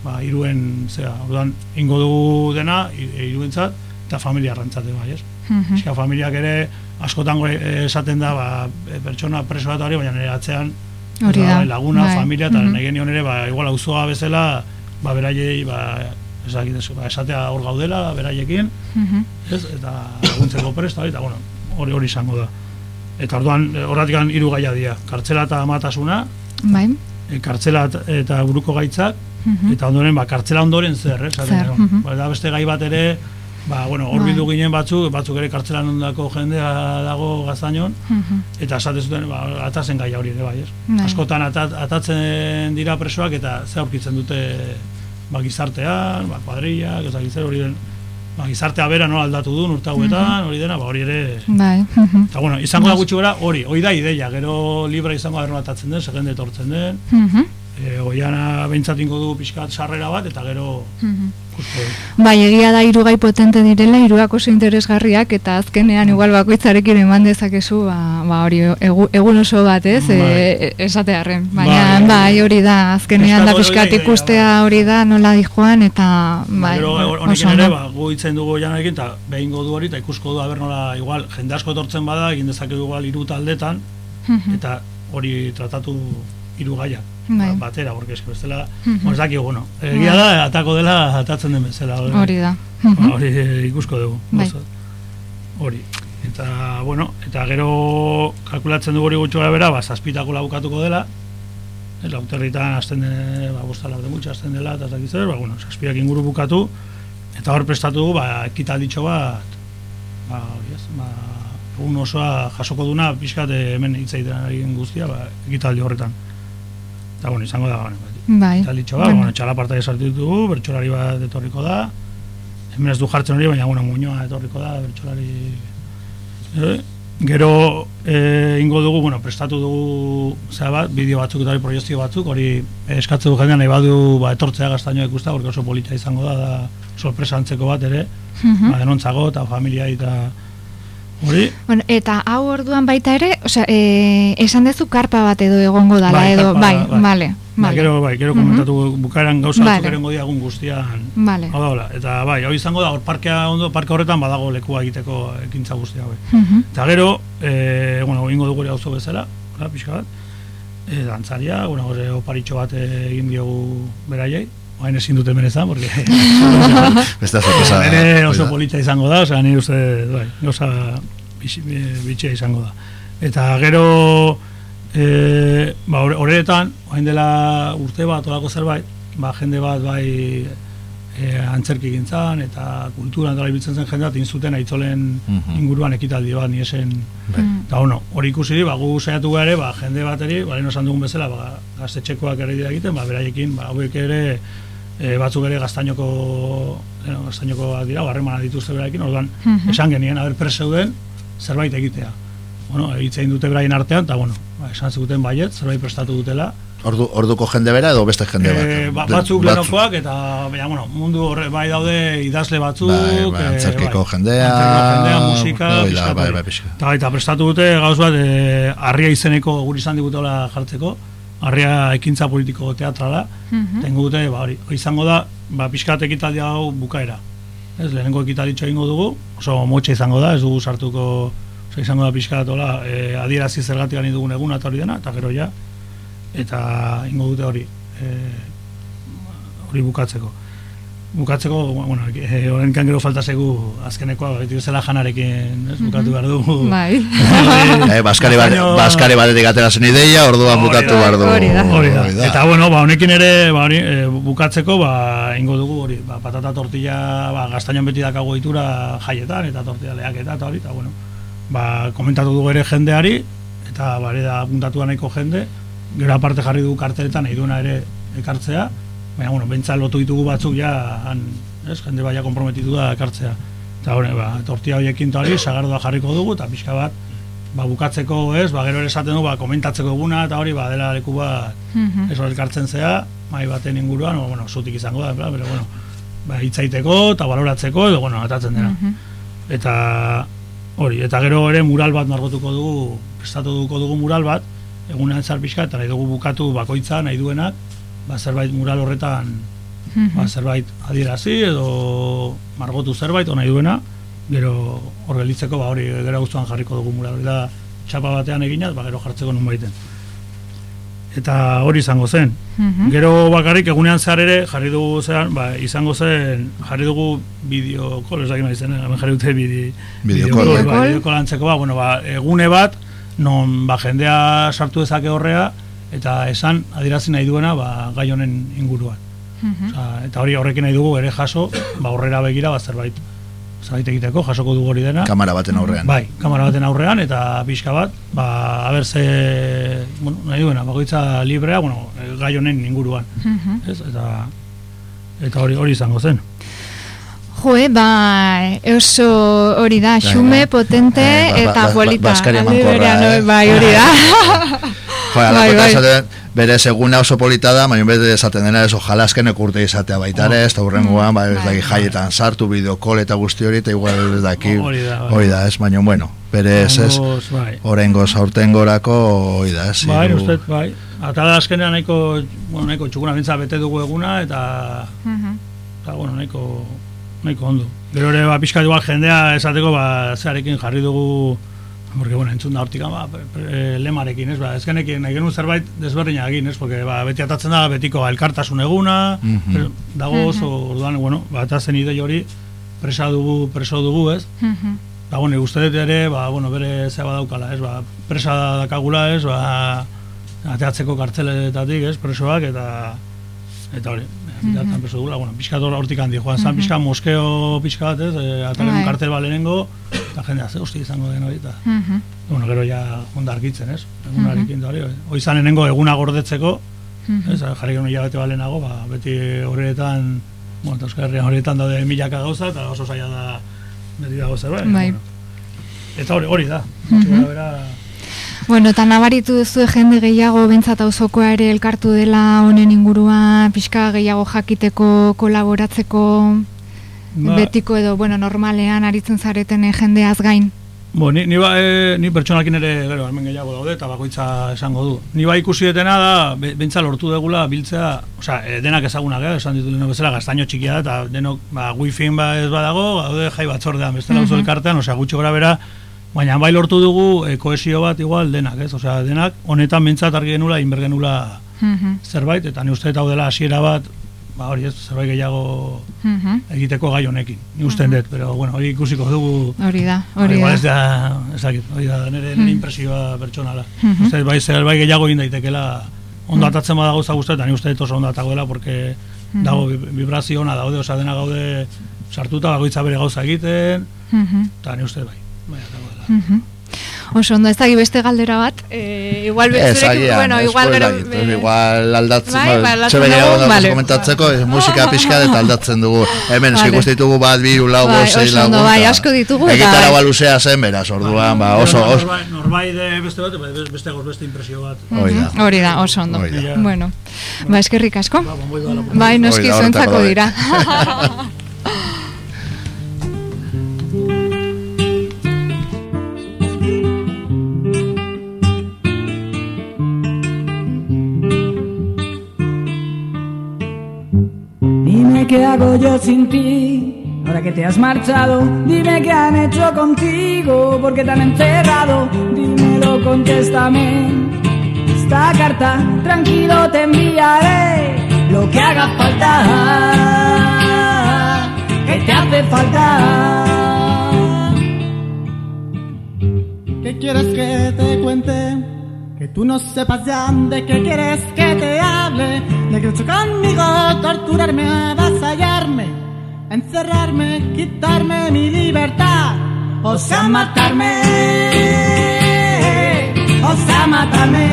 ba, iruen, zera, orduan, ingo dugu dena, iruentzat, eta familia arrantzate bai, ez?
Mhm.
Eska familiak ere, askotan go- eh, esaten da, ba, e, pertsona preso bat hori, baina nire atzean,
Hori da,
bai, laguna,
bai.
familia, eta
Mhm.
nahi genion ere, ba, igual auzoa bezala, ba, beraiei, ba, ezakit, ez, ba, esatea hor gaudela, beraiekin,
Mhm.
ez? Eta laguntzeko presta, eta bueno, hori hori izango da. Eta orduan, eh, horretik hiru gaia dira. Kartzela eta amatasuna,
Bai.
e, kartzela et- eta buruko gaitzak,
Mhm.
eta ondoren, ba, kartzela ondoren zer, eh?
Zer,
genuen.
mhm.
Ba, da beste gai bat ere, ba, bueno, hor
Bai.
bildu ginen batzuk, batzuk ere kartzelan ondako jendea dago gaztainon,
Mhm.
eta esate zuten, ba, atatzen gaia hori ere bai, ez?
Bai.
Askotan atat, atatzen dira presoak eta ze aurkitzen dute ba, gizartean, ba, kuadrillak, ez zer hori den, ba, gizartea bera nola aldatu du urte hauetan, hori dena, ba, hori ere...
Bai. mhm.
Eta, bueno, izango da gutxi gora, hori, hori da ideia, gero libra izango da atatzen den, segende etortzen den,
Mhm.
E, goiana behintzat ingo du pixkat sarrera bat, eta gero du.
Bai, egia da hiru gai potente direla, hiruak oso interesgarriak eta azkenean igual bakoitzarekin eman dezakezu, ba, ba hori egu, egun oso bat, ez?
Bai.
E, e, esatearren. Baina
Bai.
bai, hori da, azkenean da
Pixkat
ikustea hori da nola dijoan eta bai.
gero honekin ere, ba, gu hitzen dugu janarekin, eta behingo du hori, eta ikusko du, aber nola, igual, jende asko etortzen bada, egin dezakegu igual hiru taldetan,
Mhm.
eta hori tratatu hiru gaiak.
Bai.
ba- batera, porque eske bestela,
Mhm.
bueno, ez bueno, egia da, atako dela, atatzen den bezala.
Hori da.
Ba,
Mhm.
hori eh, ikusko dugu.
Bai.
Hori. Eta, bueno, eta gero kalkulatzen dugu hori gutxo bera, ba, zazpitako labukatuko dela, ez, lauterritan azten de, ba, bosta laurde gutxi azten dela, eta ez dakit zer, ba, bueno, zazpiak inguru bukatu, eta hor prestatu dugu, ba, ekitalditxo bat, ba, hori ez, ba, egun osoa jasoko duna, pixkat eh, hemen hitzaiten egin guztia, ba, ekitaldi horretan. Eta, bueno, izango da, bueno,
Bai.
Ekitaldietxo bat, bueno, txalaparta sartu ditugu, bertsolari bat etorriko da, hemen ez du jartzen hori, baina, bueno, muñoa etorriko da, bertsolari... Eh, gero eh, ingo dugu, bueno, prestatu dugu zera bat, bideo batzuk eta hori proieztio batzuk, hori eh, eskatzen du jendean nahi badu ba, etortzea gaztaino ikusta, porque oso polita izango da, da sorpresa antzeko bat ere,
Mhm.
ba, denontzago eta familia eta hori,
Bueno, eta hau orduan baita ere, osea, e, esan dezu karpa bat edo egongo dala
Bai,
edo,
karpa,
bai,
bai.
vale,
Ba,
vale.
gero, bai, gero komentatu bukaeran gauza batzuk
Vale.
erengo diagun guztian
Vale.
Hau da, hola. eta bai, hau izango da, hor parkea ondo, parke horretan badago lekua egiteko ekintza guztia hau.
Mhm.
Eta gero, e, bueno, egingo dugu auzo bezala, hola, pixka bat, e, dantzaria, bueno, gure oparitxo bat egin diogu beraiei, Hain ezin dute hemen ezan, porque
Beste sorpresa.
Ere oso polita izango da, osea, nire uste, bai, bitxi- bitxia izango da. Eta gero, e, ba, hor- horretan, hain dela urte bat, olako zerbait, ba, jende bat, bai, e, antzerki gintzan, eta kultura eta ibiltzen zen jende bat, inzuten aitzolen
Mhm.
inguruan ekitaldi bat, niesen,
Bai.
eta ono, hori ikusi di, ba, gu saiatu gara ere, ba, jende bateri, ba, lehen osan dugun bezala, ba, gaztetxekoak ere dira egiten, ba, beraiekin, ba, hauek ere, e, batzuk ere gaztainoko eh, gaztainoko dira, harremana dituzte beraiekin, orduan,
Mhm.
esan genien, haber preseuden, zerbait egitea. Bueno, egitzein dute beraien artean, eta bueno, ba, esan ziguten baiet, zerbait prestatu dutela.
Ordu, orduko jende bera edo beste jende bat?
E, ba,
De-
batzuk
batzu-
lenokoak, eta, baina, bueno, mundu horre, bai daude idazle batzuk,
Bai, bai,
eh,
antzerkiko
bai,
jendea,
jendea, musika, pixkat
bai,
hori.
bai, pixka.
Eta, eta prestatu dute gauz bat, e, arria izeneko guri izan digutela jartzeko, arria ekintza politiko teatrala,
Mhm.
tengo dute, ba, hori, izango da, ba, pixkat ekitaldi hau bukaera. Ez, lehenengo ekitalditxo egingo dugu, oso motxa izango da, ez dugu sartuko, oso izango da pixkat, hola, e, adierazi zergatik gani dugun eguna eta hori dena, eta gero ja, eta ingo dute hori, e, hori bukatzeko. Bukatzeko, bueno, e, horrenkan gero falta zegu azkenekoa, beti bezala janarekin, ez, bukatu behar dugu.
Bai.
Eh, baskari, bat,
Baino-
baskari batetik atera zen ideia, orduan bukatu behar du.
hori da.
Hori da. Eta bueno, ba honekin ere, ba hori, e, bukatzeko, ba ingo dugu hori, ba patata tortilla, ba gaztainan beti dakago itura jaietan eta tortilla leaketa eta hori, eta bueno, ba komentatu dugu ere jendeari eta bare da apuntatua nahiko jende, gero aparte jarri dugu karteletan nahi duena ere ekartzea, baina bueno, bentsa lotu ditugu batzuk ja han, ez, jende baia komprometitu da ekartzea. Eta hori, ba, tortilla horiekin hori, sagardoa jarriko dugu, eta pixka bat, ba, bukatzeko, ez, ba, gero ere esaten du, ba, komentatzeko eguna, eta hori, ba, dela leku bat,
Mhm.
eso elkartzen zea, mai baten inguruan, o, bueno, zutik izango da, bla, pero bueno, ba, hitzaiteko eta baloratzeko, edo, bueno, atatzen dena.
Mhm.
Eta hori, eta gero ere mural bat margotuko dugu, prestatu duko dugu mural bat, egunean zar pixka, eta nahi dugu bukatu bakoitza nahi duenak, ba, zerbait mural horretan,
Mhm.
ba, zerbait adierazi, edo margotu zerbait, o nahi duena, gero hor gelditzeko, ba, hori gero guztuan jarriko dugu mural, hori da, txapa batean eginaz, ba, gero jartzeko nun baiten. Eta hori izango zen.
Mhm.
Gero bakarrik egunean zehar ere jarri dugu zean, ba, izango zen, jarri dugu bideo kol, ez dakit nahi zen, hemen jarri dute bide,
Bideokol,
bideokol, ba, bideokol antzeko, ba, bueno, ba, egune bat, non ba, jendea sartu dezake horrea, eta esan adierazi nahi duena ba, gai honen inguruan.
Mhm.
Osea, eta hori horrekin nahi dugu ere jaso, ba, horrera begira ba, zerbait, zerbait egiteko, jasoko dugu hori dena.
Kamara baten aurrean.
Bai, kamera baten aurrean eta pixka bat, ba, aber ze, bueno, nahi duena, bakoitza librea, bueno, gai honen inguruan,
Mhm.
ez? Eta eta hori hori izango zen.
Joe, ba, oso hori da, xume,
Bai,
potente
bai, ba-
eta
ba- ba-
polita.
Baskari
Alde
emankorra,
berean,
eh?
Bai.
Joa,
Bai,
bai,
bai.
esaten, bere seguna oso polita da, baina bete esaten dena ez ojalá azkenek urte izatea baita ere, ez da hurrengoan, ba, ez
Bai.
daki jaietan sartu, bideokol eta guzti hori, eta igual ez daki,
Hori da, bai.
hori da, ez, baina bueno, bere ez, ez,
bai.
orengo zaurtengorako, hori da, ez,
Bai,
hiru-
uste, bai. Eta da azkenean nahiko, bueno, nahiko txukuna bintza bete dugu eguna, eta,
Mhm.
eta bueno, nahiko, nahiko ondo. Gero ere, ba, pixka igual jendea esateko, ba, zearekin jarri dugu, porque, bueno, entzun da hortik, ba, lemarekin, ez, ba, ezkenekin, nahi genuen zerbait desberdina egin, ez, porque, ba, beti atatzen da, betiko ba, elkartasun eguna,
Mhm.
pero dago oso, orduan, bueno, ba, eta zen idei hori, presa dugu, preso dugu, ez,
Mhm.
Ba, bueno, uste dut ere, ba, bueno, bere zea badaukala, ez, ba, presa dakagula, ez, ba, ateatzeko kartzeletatik, ez, presoak, eta, eta hori, bitartan preso dugula, bueno, pixka dora hortik handi, joan zan, pixka moskeo pixka bat, ez, e, atalen
Bai.
kartel ba lehenengo, eta jendea, ze hosti izango den hori, eta,
Mhm.
bueno, gero ja onda argitzen, ez, egunarekin da hori, hori zan lehenengo eguna gordetzeko, ez, jarri genuen hilabete balenago, ba, beti horretan, bueno, Euskal Herrian horretan daude milaka gauza, eta oso zaila da, beti dago zerbait,
Bai.
bueno. Eta hori, hori da, mm bera,
Bueno, eta nabaritu duzu jende gehiago bentsat auzokoa ere elkartu dela honen inguruan, pixka gehiago jakiteko, kolaboratzeko,
ba,
betiko edo, bueno, normalean aritzen zareten eh, jendeaz gain.
Bo, ni, ni, ba, e, ni pertsonakin ere gero hemen gehiago daude eta bakoitza esango du. Ni ba ikusi detena da, be- bentsa lortu degula biltzea, osea, e, denak ezagunak, eh, esan ditu leheno bezala, gaztaino txikia da, eta denok, ba, wifi ba ez badago, gaude jai batzordean, bestela auzo elkartean, osea, gutxi gora bera, baina bai lortu dugu e, kohesio bat igual denak, ez? Osea, denak, honetan bentsat argi genula, inber genula
Mhm,
zerbait, eta ni uste hau dela hasiera bat, ba hori ez, zerbait gehiago
mhm.
egiteko gai honekin, ni usten dut, pero bueno, hori ikusiko dugu,
Hori da, hori
igual
da.
ez da, ez dakit, hori da, nire, nire impresioa pertsonala.
Mhm.
Uste, bai, zer bai gehiago egin daitekela, ondo atatzen bada gauza guzti, eta ni uste dut oso ondo atagoela, porque dago vi- vibrazio ona daude, osa dena gaude sartuta, bagoitza bere gauza egiten,
Mhm,
eta ni uste bai, bai,
mhm. Oso ondo, ez beste galdera bat, eh, igual be-
Ez,
zurekin-
agian,
bueno, igual gero... be-
igual aldatzen,
Bai,
bai,
bai, aldatzen
gehiago
dugu,
dago
vale.
komentatzeko, ez, musika pixka eta aldatzen dugu. Hemen,
Vale.
vale. ditugu bat, bi, lau,
Bai,
bost, sei
oso bai, asko ditugu,
Egitara
bai.
luzea zen, beraz, orduan, ba, oso,
Gero
oso,
Norbait, norbait de beste bat, be- beste gauz beste impresio bat.
hori da.
Mhm, Hori da, oso ondo. Bueno, ba, eskerrik asko.
Ba,
Bai, noski
Hori da,
zuentzako
horretako
dira.
Hago yo sin ti, ahora que te has marchado. Dime qué han hecho contigo, porque te han encerrado. Dímelo, contéstame. Esta carta, tranquilo te enviaré lo que haga falta. Que te hace falta. ¿Qué quieres que te cuente? Que tú no sepas ya de qué quieres que te hable. De que conmigo, torturarme, encerrarme, quitarme mi libertad. O sea, matarme. O sea, matarme.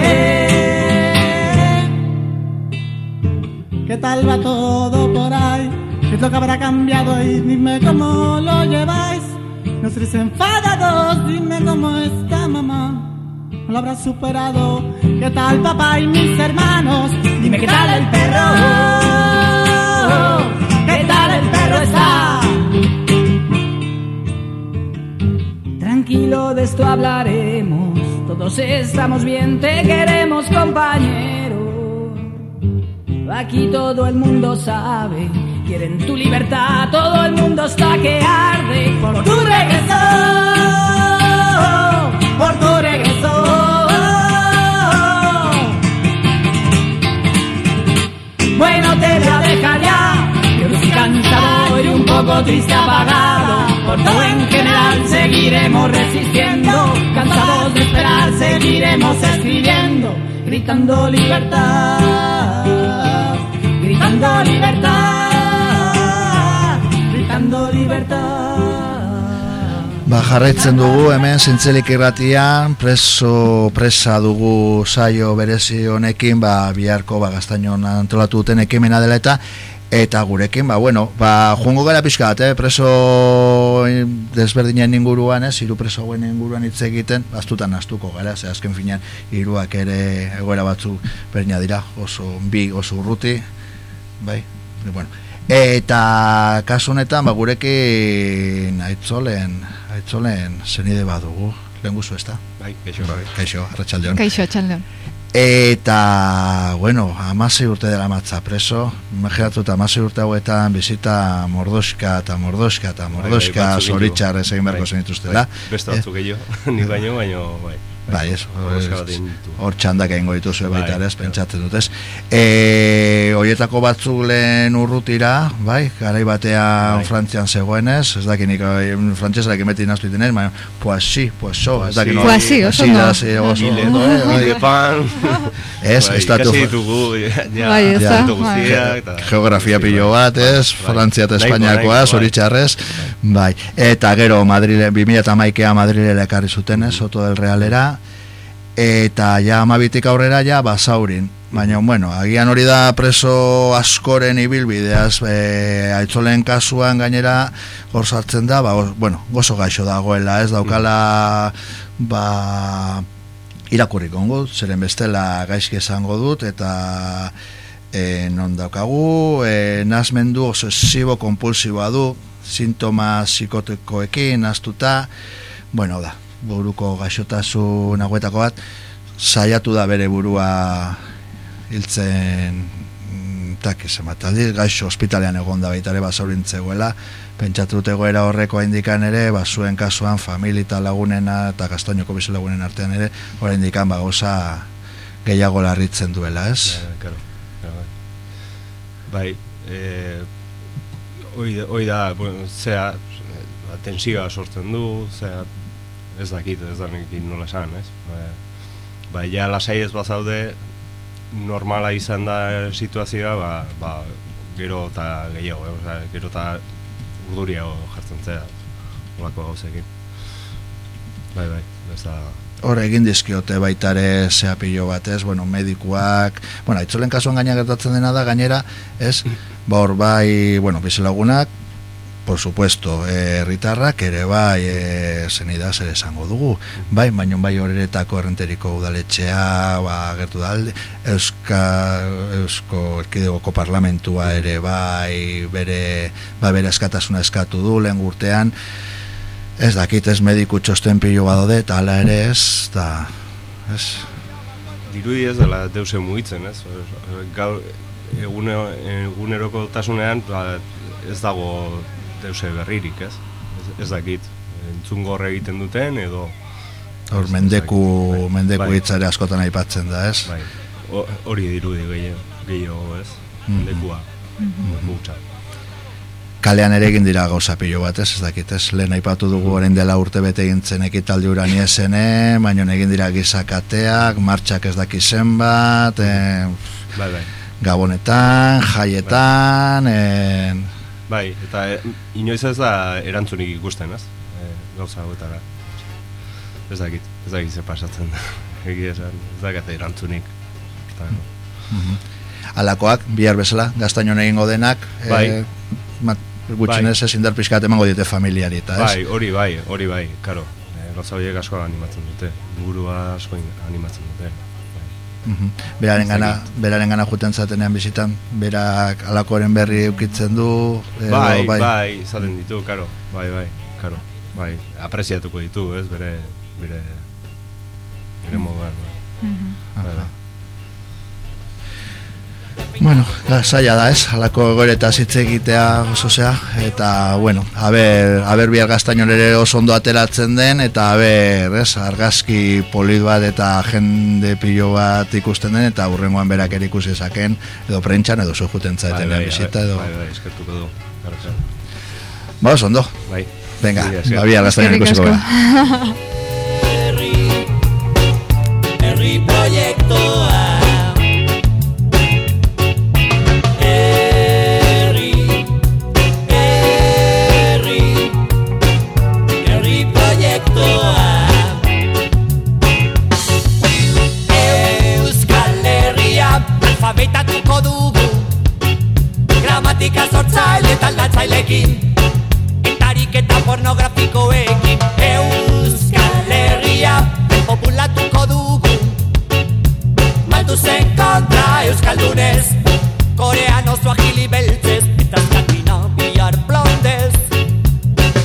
¿Qué tal va todo por ahí? ¿Qué es lo que habrá cambiado y dime cómo lo lleváis? Seréis enfadados, dime cómo está mamá. ¿No lo habrás superado? ¿Qué tal papá y mis hermanos? Dime qué tal el perro. ¿Qué tal el perro está? Tranquilo, de esto hablaremos. Todos estamos bien, te queremos, compañero. Aquí todo el mundo sabe, quieren tu libertad, todo el mundo está que arde por tu regreso, por tu regreso. Bueno, te poco triste apagado. Por todo en general seguiremos resistiendo, cansados de esperar seguiremos escribiendo, gritando libertad, gritando libertad, gritando libertad.
Ba, jarraitzen dugu hemen zintzelik irratian, preso presa dugu saio berezi honekin, ba, biharko ba, gaztainon antolatu duten ekimena dela eta Eta gurekin, ba, bueno, ba, joango gara pixka bat, eh, preso desberdinen inguruan, ez, hiru preso hauen inguruan hitz egiten, astutan astuko gara, ze azken finean hiruak ere egoera batzu berina dira, oso bi, oso urruti, bai, bueno. Eta kasu honetan, ba, gurekin aitzolen, aitzolen zenide badugu, lehen guzu ez da?
Bai, kaixo.
Bai, kaixo, arratsaldeon.
Kaixo, txaldeon.
Eta, bueno, amasei urte dela matza preso, imaginatu eta amasei urte hauetan bizita mordoska eta mordoska eta mordoska
Bai, bai, batzuk
zoritxar ez egin beharko
Bai,
zenituztela.
Beste batzuk gehiago, ni baino, baino, bai.
Bai, ez, ez, hor txandak egingo dituzue
Bai,
baita ere, ez, pentsatzen dut, ez. E, horietako batzuk lehen urrutira, bai, garai batean
Bai.
Frantzian zegoenez, ez dakinik, frantzesarekin beti naztu itenez, baina, poasi, poaso, ez dakin
Poasi.
Poasi, oso ondo.
ze oso
Mile,
ondo, eh,
mile pan.
Ez,
Bai,
estatu-
Ikasi ditugu, ja,
ez
da,
ditu
bai.
geografia pilo bat, ez. Frantzia eta Espainiakoa, zoritxarrez, bai, eta gero, Madrile, 2008a Madrilera ekarri zuten, ez, Soto del Realera, eta ja amabitik aurrera ja basaurin, baina, bueno, agian hori da preso askoren ibilbideaz, e, aitzolen kasuan gainera, hor sartzen da, ba, os- bueno, gozo gaixo dagoela, ez? Daukala, ba, irakurriko ongo, zeren bestela gaizki esango dut, eta e, non daukagu, e, nazmendu obsesibo kompulsiboa du, sintoma psikotikoekin, astuta, bueno, da, buruko gaixotasun hauetako bat, saiatu da bere burua hiltzen mm, tak esan bat, aldiz gaixo ospitalean egon da baita ere basaurintzegoela, pentsatu dut egoera horreko indikan ere, ba, zuen kasuan famili eta lagunena eta kastainoko bizi lagunen artean ere, hori indikan ba, gauza gehiago larritzen duela, ez?
Bai, claro, claro, bai. Bai, eh, hoi, da- hoi da, bueno, zea, ba, tensioa sortzen du, zea, ez dakit, ez da nekin nola esan, ez? Bai, bai, ja lasai ez bazaude, normala izan da situazioa, ba, ba gero eta gehiago, eh? Osea, gero eta urduriago jartzen zea, olako gauzekin. Bai, bai, ez da...
hor egin dizkiote baita ere zea pilo bat, ez, bueno, medikuak, bueno, aitzolen kasuan gaina gertatzen dena da, gainera, ez, ba hor bai, bueno, bizilagunak, por supuesto, eh, herritarrak ere bai, e, zenida zer esango dugu, bai, baino bai horretako errenteriko udaletxea, ba, gertu da, Euska, Eusko Erkidegoko parlamentua ere bai, bere, ba, bere eskatasuna eskatu du, lehen urtean, Ez dakit ez mediku txosten pilo badode, eta hala ere ez, da, ez,
dirudi ez dela deuse mugitzen, ez? Gaur egune, eguneroko tasunean ba, ez dago deuse berririk, ez? Ez, ez dakit, entzungo horre egiten duten edo
hor mendeku.
Bai,
mendeku
bai.
hitzare askotan aipatzen da, ez?
bai, ho- hori dirudi gehiago, gehiago ez?
Mhm.
Mendekua, mutxa.
Kalean ere egin dira gauza pilo bat, ez, ez dakit, ez, lehen aipatu dugu orain dela urte bete egintzen ekitaldi ura niesene, baina egin dira gizakateak, martxak ez daki zenbat, e,
Bai, bai.
gabonetan, jaietan, e,
Bai, eta e, inoiz ez da erantzunik ikusten, ez? E, gauza hauetara. Ez dakit, ez dakit ze pasatzen da. Egia esan, ez dakit erantzunik. Eta,
alakoak, bihar bezala, gaztainon egingo denak,
Bai.
e, ma, gutxinez ez indar pixkat emango diete familiari, eta ez?
Bai, hori bai, hori bai, karo. E, gauza horiek asko animatzen dute. Burua asko animatzen dute.
Mhm. Beraren gana, beraren gana juten zatenean bizitan, berak alakoren berri eukitzen du, edo,
Bai, bai, izaten ditu, karo. Bai, bai, karo. Bai, apreziatuko ditu, ez, bere, bere, bere moduan. Bai, bai.
Bueno, zaila da ez, halako egoereta hitz egitea oso zea, eta, bueno, haber, haber bihar gaztainon ere oso ondo ateratzen den, eta haber, ez, argazki polit bat eta jende pilo bat ikusten den, eta hurrengoan berak ere ikusi ezaken, edo prentxan, edo zo juten zaeten
bai,
bizita, edo...
bai, bai, eskertuko du.
Ba, oso ondo,
Bai.
venga,
esker.
ba, bihar gaztainon
Eskerrik
ikusiko
herri proiektua Herria alfabetatuko dugu gazteekin Etarik eta pornografikoekin. Euskal Herria populatuko dugu. Maldu zen kontra Euskaldunez. Koreano suajili beltzez Eta skandinaviar blondez.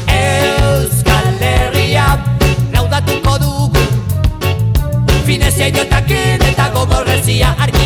Euskal Herria Laudatuko dugu. Finezia idiotakin eta gogorrezia argiekin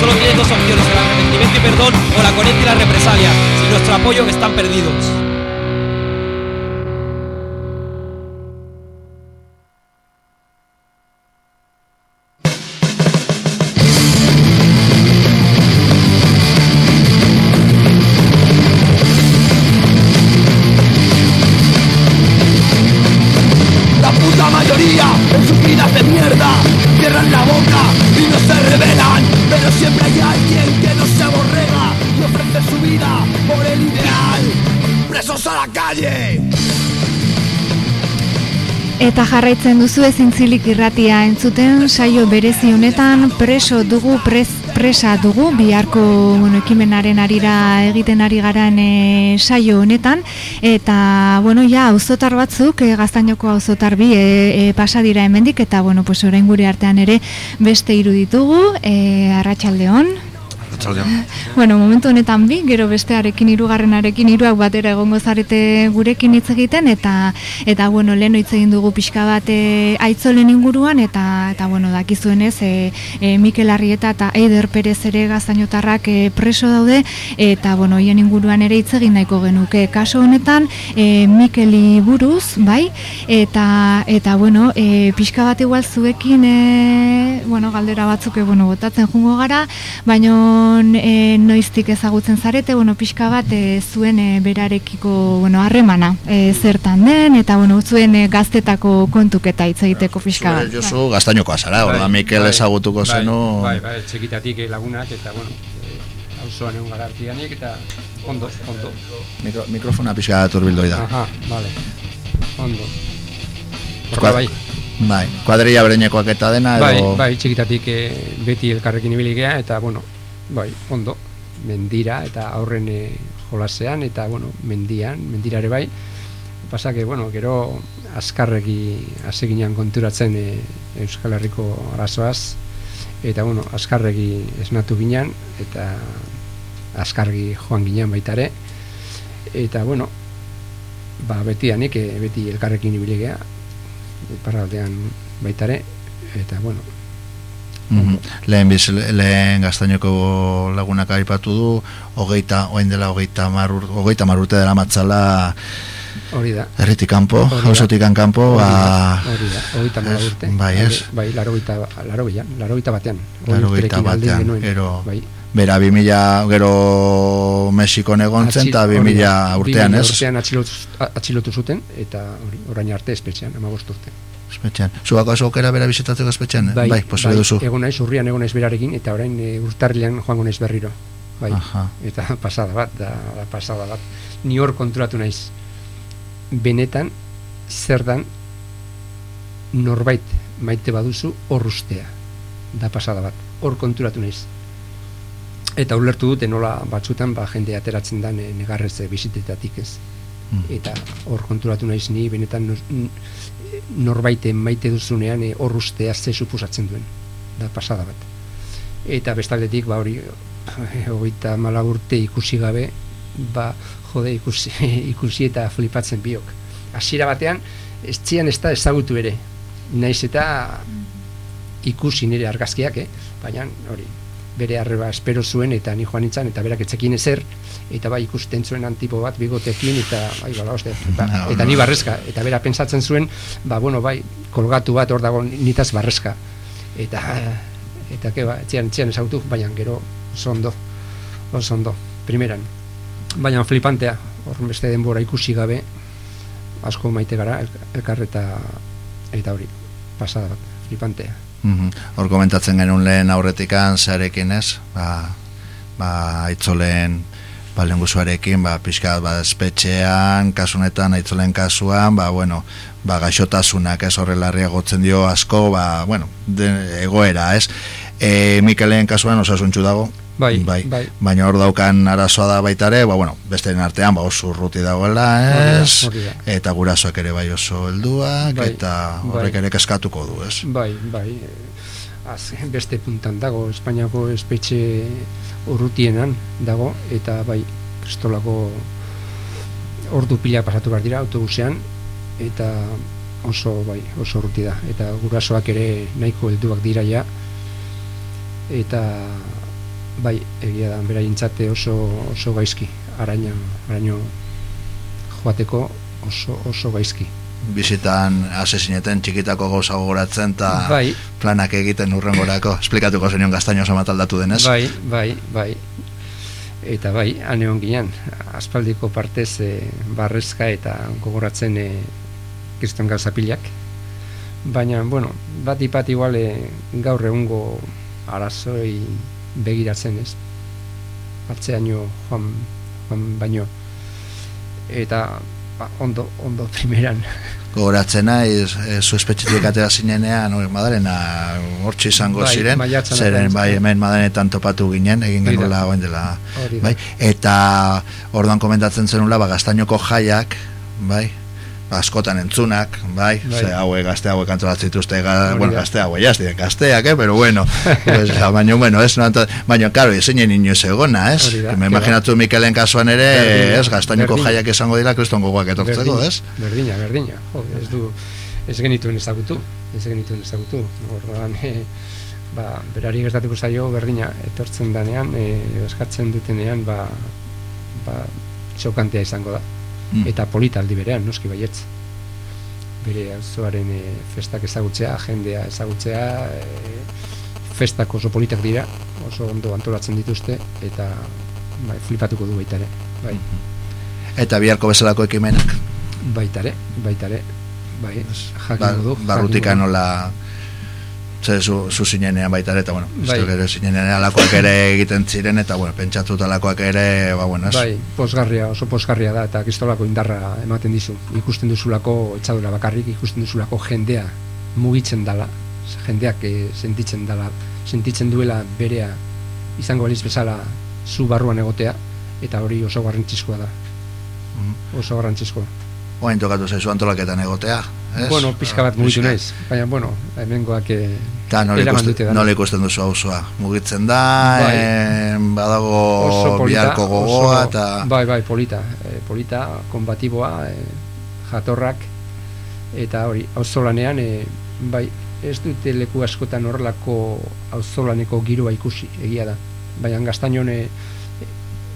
Solo tienen dos opciones, el arrepentimiento y perdón o la coherencia y la represalia. Sin nuestro apoyo están perdidos.
Eta jarraitzen duzu ezintzilik irratia entzuten saio berezi honetan preso dugu pres, presa dugu biharko bueno, ekimenaren arira egiten ari garan e, saio honetan. Eta bueno ja auzotar batzuk e, gaztainoko auzotar bi e, e, pasa dira hemendik. Eta bueno pues orain gure artean ere beste hiru ditugu e, arratsaldeon Bueno, momentu honetan bi, gero bestearekin hirugarrenarekin hiruak batera egongo zarete gurekin hitz egiten eta eta bueno, leno hitz egin dugu pixka bat e, aitzolen inguruan eta eta bueno, dakizuenez e, e, Mikel Arrieta eta Eider Perez ere gaztainotarrak e, preso daude eta bueno, hien inguruan ere hitz egin nahiko genuke. Kaso honetan e, Mikeli buruz, bai? Eta eta bueno, e, pixka bat igual zuekin e, bueno, galdera batzuk e, bueno, botatzen jungo gara, baino Simon e, noiztik ezagutzen zarete, bueno, pixka bat e, zuen e, berarekiko, bueno, harremana e, zertan den, eta, bueno, zuen e, gaztetako kontuketa hitz egiteko pixka bat.
Josu gaztainokoa zara, orda Mikel ezagutuko
bai,
zenu...
Bai, bai, txekitatik lagunak, eta, bueno, e, auzoan egun gara artianik, eta ondo, ondo.
Mikro, mikrofona pixka bat urbildoi da.
Aha, vale, ondo. Horra bai,
Bai, kuadrilla bereinekoak eta dena,
bai,
edo...
bai, txekitatik e, beti elkarrekin ibili gea, eta, bueno, bai, ondo, mendira, eta aurren e, jolasean, eta, bueno, mendian, mendirare bai, pasa que, bueno, gero azkarreki aseginan konturatzen e, Euskal Herriko arazoaz, eta, bueno, azkarreki esnatu ginen, eta azkargi joan ginen baita ere, eta, bueno, ba, beti anik, e, beti elkarrekin ibili gea, parraldean baita ere, eta, bueno,
Mhm. Lehen, biz, lehen gaztainoko lagunak aipatu du, hogeita, oain dela hogeita mar, ur- hogeita mar urte dela matzala
hori da.
erritik kanpo, hausotik kanpo, ba,
hori da, hogeita
ez,
urte.
bai, ez.
Bai, larogeita, larogeita, larogeita batean. Hori
Laurogeita
urterekin aldin
batean,
genuen.
gero,
bai.
bera, 2000, gero Mexikon egon zen, eta
Atxil- hori
2000
da,
urtean,
2000
ez?
urtean atxilotu, atxilotu zuten, eta orain arte espetxean, amabost urte.
Espetxean. Zugako aukera bera bisitatzeko espetxean? Bai, bai posible duzu.
Egon naiz, urrian egon naiz berarekin, eta orain e, urtarrilean joango naiz berriro. Bai,
Aha.
eta pasada bat, da, da pasada bat. Ni hor konturatu naiz, benetan, zer dan, norbait maite baduzu hor ustea. Da pasada bat, hor konturatu naiz. Eta ulertu dute nola batzutan ba, jende ateratzen dan e, negarrez e, bizitetatik ez.
Mm.
Eta hor konturatu naiz ni benetan nos- n- norbaite maite duzunean e, hor ustea ze suposatzen duen. Da pasada bat. Eta bestaldetik ba hori hogeita mala urte ikusi gabe ba jode ikusi, ikusi eta flipatzen biok. Hasiera batean ez txian ez da ezagutu ere. Naiz eta ikusi nire argazkiak, eh? baina hori bere arreba espero zuen eta ni joan nintzen eta berak etzekin ezer eta bai ikusten zuen antipo bat bigotekin eta bai bala oste, ba,
No,
eta ni barrezka eta bera pentsatzen zuen ba bueno bai kolgatu bat hor dago nitaz barrezka. Eta eta ke ba etxean etxean ezagutu baina gero oso ondo oso ondo primeran. Baina flipantea hor beste denbora ikusi gabe asko maite gara elk- elkar eta eta hori pasada bat flipantea
Mhm. Hor komentatzen genuen lehen aurretikan zearekin ez, ba, ba aitzolen ba, lenguzuarekin, ba, pixka ba, espetxean, kasunetan, aitzolen kasuan, ba, bueno, ba, gaixotasunak ez horrelarria gotzen dio asko, ba, bueno, de, egoera ez. E, Mikelen kasuan osasuntxu dago,
Bai,
bai.
bai.
Baina hor daukan arazoa da baita ere, ba, bueno, besteren artean ba, oso urruti dagoela, ez?
hori da.
Eta gurasoak ere bai oso helduak,
Bai,
eta horrek
bai.
ere keskatuko du, ez?
Bai, bai. Az, beste puntan dago, Espainiako espetxe urrutienan dago, eta bai, kristolako ordu pila pasatu behar dira autobusean, eta oso, bai, oso urruti da. Eta gurasoak ere nahiko helduak dira ja, eta bai, egia da, beraientzate oso, oso gaizki, araña, araño joateko oso, oso gaizki.
Bizitan asesineten txikitako gauza gogoratzen eta
Bai.
planak egiten urrengorako. Esplikatuko zenion gaztaino oso mataldatu denez.
Bai, bai, bai. Eta bai, ane ongian, aspaldiko partez e, barrezka eta gogoratzen e, kriston gauzapilak. Baina, bueno, bat ipat igual e, gaur egungo arazoi begiratzen ez. Atzeaino joan, joan baino. Eta ba, ondo, ondo primeran.
Gogoratzen naiz, e, zu espetxetik atera zinenean, hori madarena hortxe izango
Bai,
ziren, zeren bai hemen madarenetan topatu ginen, egin genuela oen dela. Bai? Eta orduan komentatzen zenula, ba, gaztainoko jaiak, bai, ba, askotan entzunak, bai,
Bai.
ze haue gazte hauek antolatzen dituzte, ga, bueno, gazte hauek, jaz, diren gazteak, eh, pero bueno, pues, ja, baina, bueno, ez, no, baina, karo, ezinen inoiz egona, ez?
Hori da,
Me imaginatu Mikelen kasuan ere,
Berdina,
ez, gaztainoko
berdina.
jaiak izango dira kriston gogoak etortzeko, ez?
Berdina, berdina. Jo, ez du ez genituen ezagutu, ez genituen ezagutu. Orduan, e, ba, berari gertatuko zaio berdina etortzen danean, e, eskatzen dutenean, ba, ba, txokantea izango da.
Mm.
Eta polita aldi berean, noski baietz. Bere auzoaren e, festak ezagutzea, jendea ezagutzea, e, festak oso politak dira, oso ondo antolatzen dituzte eta bai, flipatuko du baita ere bai.
Eta biharko bezalako ekimenak.
baita ere baita ere bai,
Ba,
jakingo du
barrutika nola ze zu, zu zinenean baita ere, eta bueno,
Bai.
ere zinenean alakoak ere egiten ziren, eta bueno, pentsatuta alakoak ere, ba bueno, ez?
Bai, posgarria, oso posgarria da eta kristolako indarra ematen dizu. Ikusten duzulako etxadura bakarrik, ikusten duzulako jendea mugitzen dala, jendeak eh, sentitzen dala, sentitzen duela berea izango baliz bezala zu barruan egotea eta hori oso garrantzizkoa da. Oso garrantzizkoa.
Oain tokatu zaizu antolaketan egotea, ez?
Bueno, pixka bat mugitu naiz, baina bueno, hemengoak eh,
Eta nola ikusten, nola ikusten duzu hauzoa? Mugitzen da,
Bai.
em, badago
polita,
biharko gogoa, eta...
bai, bai, polita, eh, polita, konbatiboa, eh, jatorrak eta hori, auzolanean eh, bai, ez dute leku askotan horrelako auzolaneko giroa ikusi, egia da. Baina gaztainon eh,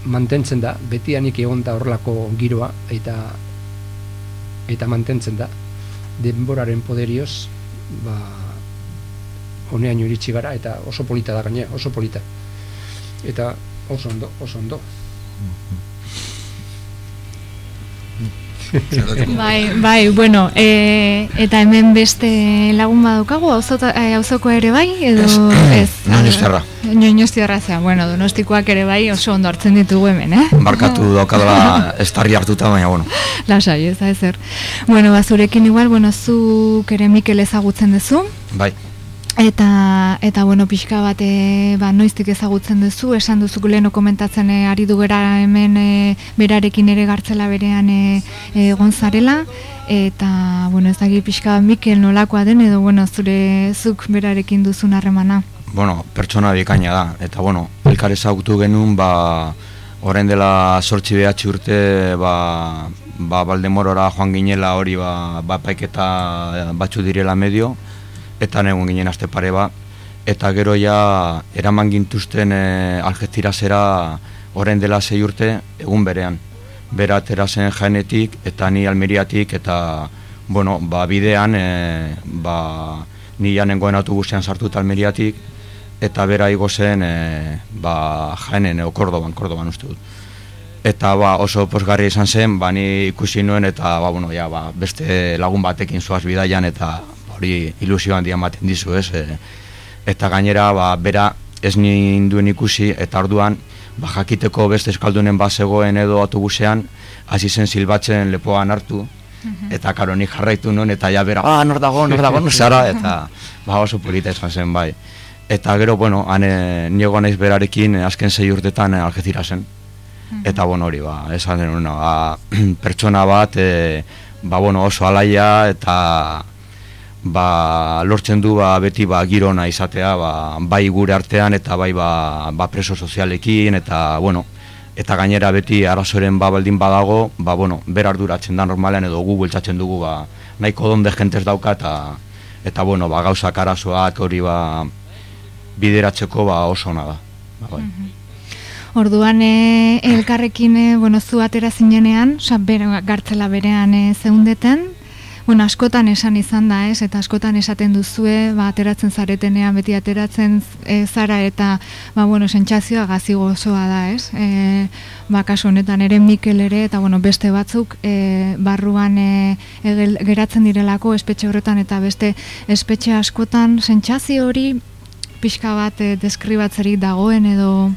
mantentzen da, betianik egon da horrelako giroa eta eta mantentzen da. Denboraren poderioz ba honean iritsi gara eta oso polita da gainea, oso polita. Eta oso ondo, oso ondo
Bai, bai, bueno, e, eta hemen beste lagun badaukagu, eh, auzoko ere bai, edo ez?
Donostiarra.
Donostiarra zea, bueno, donostikoak ere bai oso ondo hartzen ditugu hemen, eh?
Barkatu daukadala estarri hartuta, baina, bueno.
Lasai, ez da ezer. Bueno, bazurekin igual, bueno, zuk ere Mikel ezagutzen duzu,
Bai,
Eta, eta bueno, pixka bat, e, ba, noiztik ezagutzen duzu, esan duzu leheno komentatzen e, ari du gera hemen e, berarekin ere gartzela berean e, e, egon zarela, eta, bueno, ez dagi pixka Mikel nolakoa den, edo, bueno, zure zuk berarekin duzun harremana.
bueno, pertsona bikaina da. Eta, bueno, elkar ezagutu genuen, ba, orain dela sortzi behatzi urte, ba, ba, Baldemorora joan ginela hori, ba, ba paiketa batzu direla medio, eta egon ginen aste pare ba, eta gero ja eraman gintuzten e, Algecirazera orain dela sei urte egun berean. Bera atera zen jaenetik eta ni almeriatik eta bueno, ba, bidean e, ba, ni janengoen autobusean sartuta almeriatik eta bera igo zen e, ba, jaenen o Kordoban, Kordoban uste dut. Eta ba, oso posgarri izan zen, ba, ni ikusi nuen eta ba, bueno, ja, ba, beste lagun batekin zoaz bidaian eta hori ilusio handia ematen dizu, ez? E, eta gainera, ba, bera ez ninduen ikusi eta orduan ba, jakiteko beste eskaldunen bazegoen edo autobusean hasi zen silbatzen lepoan hartu eta karo ni jarraitu nuen eta ja bera, ah, nor dago, nor dago, zara eta ba, oso polita izan zen bai. Eta gero, bueno, hane niego naiz berarekin eh, azken sei urtetan eh, Algezira zen. Eta bueno, hori, ba, esan den una, ba, pertsona bat e, ba, bueno, oso alaia eta ba, lortzen du ba, beti ba, girona izatea ba, bai gure artean eta bai ba, ba preso sozialekin eta bueno eta gainera beti arazoren ba baldin badago ba bueno ber arduratzen da normalean edo gu bultzatzen dugu ba nahiko donde jentes dauka eta eta bueno ba gauzak arazoak hori ba bideratzeko ba oso ona da ba, bai.
Orduan e, elkarrekin e, bueno, zu atera zinenean, oza, bere, gartzela berean e, zeundeten, bueno, askotan esan izan da, ez, eta askotan esaten duzue, ba, ateratzen zaretenean, beti ateratzen e, zara, eta, ba, bueno, sentsazioa gazi gozoa da, ez, e, ba, kasu honetan ere Mikel ere, eta, bueno, beste batzuk, e, barruan e, egel- geratzen direlako espetxe horretan, eta beste espetxe askotan, sentsazio hori, pixka bat e, deskribatzerik dagoen edo...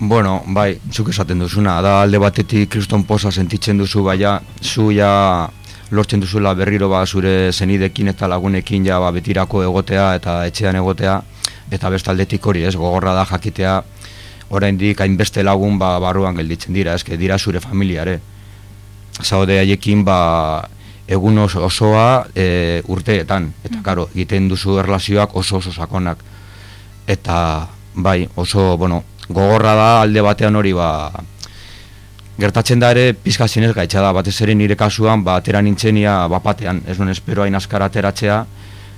Bueno, bai, zuk esaten duzuna, da alde batetik kriston posa sentitzen duzu, baina zu ja lortzen duzula berriro ba zure zenidekin eta lagunekin ja ba, betirako egotea eta etxean egotea eta beste aldetik hori, ez, gogorra da jakitea oraindik hainbeste lagun ba, barruan gelditzen dira, eske dira zure familiare. Zaude haiekin ba, egun oso, osoa e, urteetan, eta karo, egiten duzu erlazioak oso oso sakonak. Eta bai, oso, bueno, gogorra da alde batean hori ba, gertatzen da ere pizka zinez gaitza da, batez ere nire kasuan ba, atera nintzenia bapatean, ez nuen espero hain askar ateratzea,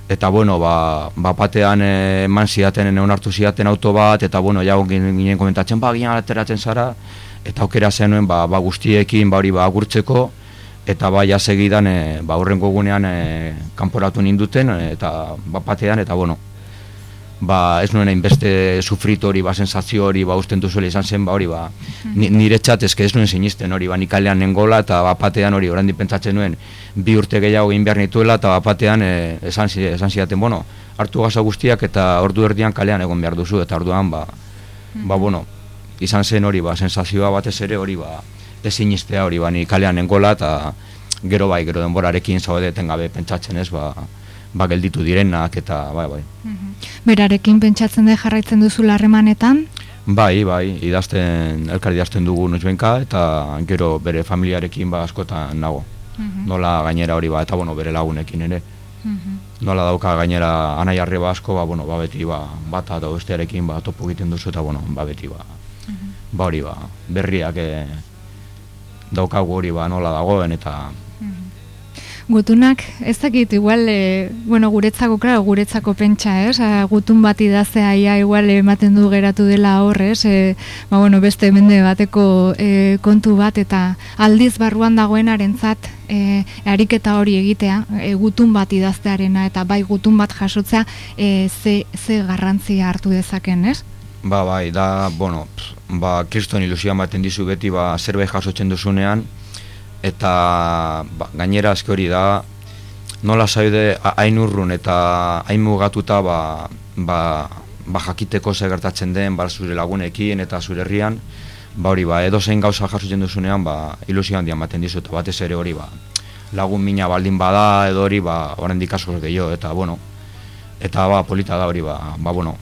eta bueno, ba, bapatean eh, eman ziaten, egon hartu ziaten auto bat, eta bueno, ja ginen komentatzen, ba, ginen ateratzen zara, eta aukera zenuen ba, ba guztiekin ba hori ba agurtzeko, eta ba ja segidan e, ba urrengo gunean e, kanporatu ninduten e, eta bapatean. Eta bueno ba, ez nuen hainbeste sufritu hori, ba, sensazio hori, ba, usten duzuela izan zen, ba, hori, ba, ni, nire txat eske ez nuen sinisten hori, ba, nikalean nengola, eta bapatean hori, orain pentsatzen nuen, bi urte gehiago egin behar nituela, eta bapatean e, esan, zi- esan zidaten, bueno, hartu gaza guztiak, eta ordu erdian kalean egon behar duzu, eta orduan, ba, ba, bueno, izan zen hori, ba, sensazioa batez ere hori, ba, ez sinistea hori, ba, ni kalean nengola, eta gero bai, gero denborarekin zaudeten gabe pentsatzen ez, ba, ba, gelditu direnak, eta bai, bai.
Berarekin pentsatzen da jarraitzen duzu harremanetan?
Bai, bai, idazten, elkar idazten dugu noizbenka, eta gero bere familiarekin ba askotan nago. Nola gainera hori ba, eta bueno, bere lagunekin ere. Nola dauka gainera anai arreba asko, ba, bueno, ba beti ba, bata eta bestearekin ba, topo egiten duzu, eta bueno, ba beti ba, ba hori ba, berriak eh, daukagu hori ba nola dagoen, eta
Gutunak, ez dakit, igual, e, bueno, guretzako, claro, guretzako pentsa, ez? A, gutun bat idaztea ia igual ematen du geratu dela horrez, e, ba, bueno, beste mende bateko e, kontu bat, eta aldiz barruan dagoenarentzat e, ariketa hori egitea, e, gutun bat idaztearena, eta bai gutun bat jasotzea, e, ze, ze garrantzia hartu dezaken, ez?
Ba, bai, da, bueno, pff, ba, kriston ilusioa ematen dizu beti, ba, zerbait jasotzen duzunean, eta ba, gainera aski hori da, nola zaude a- hain urrun eta hain mugatuta, ba, ba, ba jakiteko ze gertatzen den, ba, zure lagunekin eta zure herrian, ba hori, ba, edo zein gauza jasotzen duzunean, ba, ilusio handia ematen dizu, eta batez ere hori, ba, lagun mina baldin bada, edo hori, ba, oraindik asko gehiago, eta, bueno, eta, ba, polita da hori, ba, ba, bueno,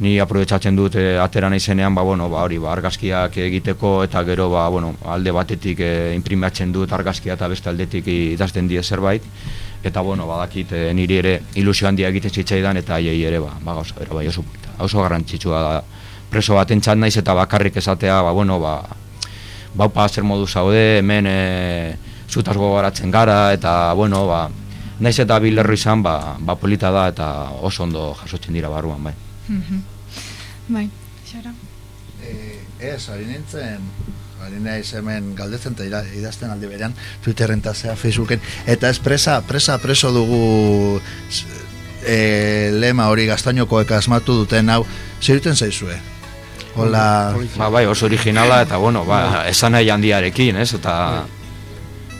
ni aprobetsatzen dut e, atera naizenean ba bueno ba hori ba argazkiak egiteko eta gero ba bueno alde batetik e, imprimatzen dut argazkia eta beste aldetik idazten die zerbait. Eta bueno badakit e, niri ere ilusio handia egiten zitzaidan eta haiei ere ba ba gauza bera bai oso oso garrantzitsua da. Preso batentzat naiz eta bakarrik esatea ba bueno ba baupa zer modu zaude hemen e, zutaz gogoratzen gara eta bueno ba naiz eta bilerro izan ba, ba polita da eta oso ondo jasotzen dira barruan bai
Bai, xara.
Ez, ari nintzen, ari naiz hemen galdetzen eta ira- idazten aldi berean, Twitterren eta zea, Facebooken, eta ez presa, presa preso dugu e, lema hori gaztainokoek asmatu duten hau, ziruten zaizue? Hola,
Ba, bai, oso originala eta bueno, ba, esan nahi handiarekin, ez? Eta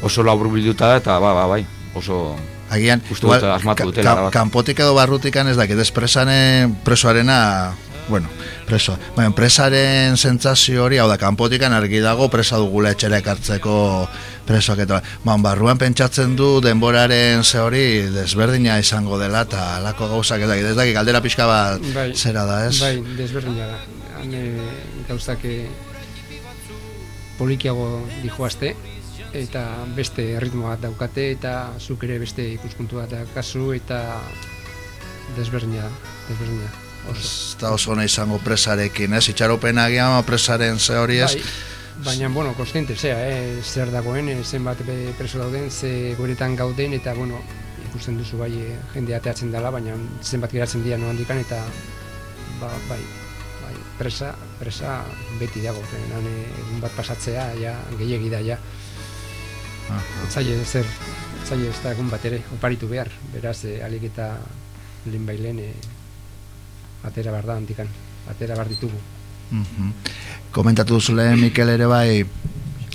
oso labur bilduta eta ba, ba, bai, oso
agian,
asmatu dutela.
ka-
bat.
kanpotik edo barrutikan ez dakit, ez presane, presoarena, bueno, preso, baina presaren sentsazio hori, hau da, kanpotikan argi dago presa dugula etxera ekartzeko presoak eta, ban, barruan pentsatzen du denboraren ze hori desberdina izango dela eta alako gauzak ez ez dakit, galdera pixka bat
Bai,
zera da, ez?
Bai, desberdina da. Han e, gauzak e, polikiago dijoazte, eta beste ritmo bat daukate, eta zuk ere beste ikuspuntu bat daukazu, eta desberdina da, desberdina da.
Ez da oso ona izango presarekin, ez? Itxaropen agian presaren ze hori ez?
Bai, baina, bueno, konstiente zea, eh, zer dagoen, eh, zenbat preso dauden, ze goretan gauden, eta, bueno, ikusten duzu bai eh, jende ateatzen dela, baina zenbat geratzen dira nohandikan, eta, ba, bai, bai, presa, presa beti dago, nan egun bat pasatzea, ja, gehiegi da, ja. Etzaile zer, etzaile ez da egun bat ere, oparitu behar, beraz, eh, alik eta lehen bailen, eh, atera behar da handikan, atera behar ditugu.
Mhm. Komentatu duzu lehen Mikel ere bai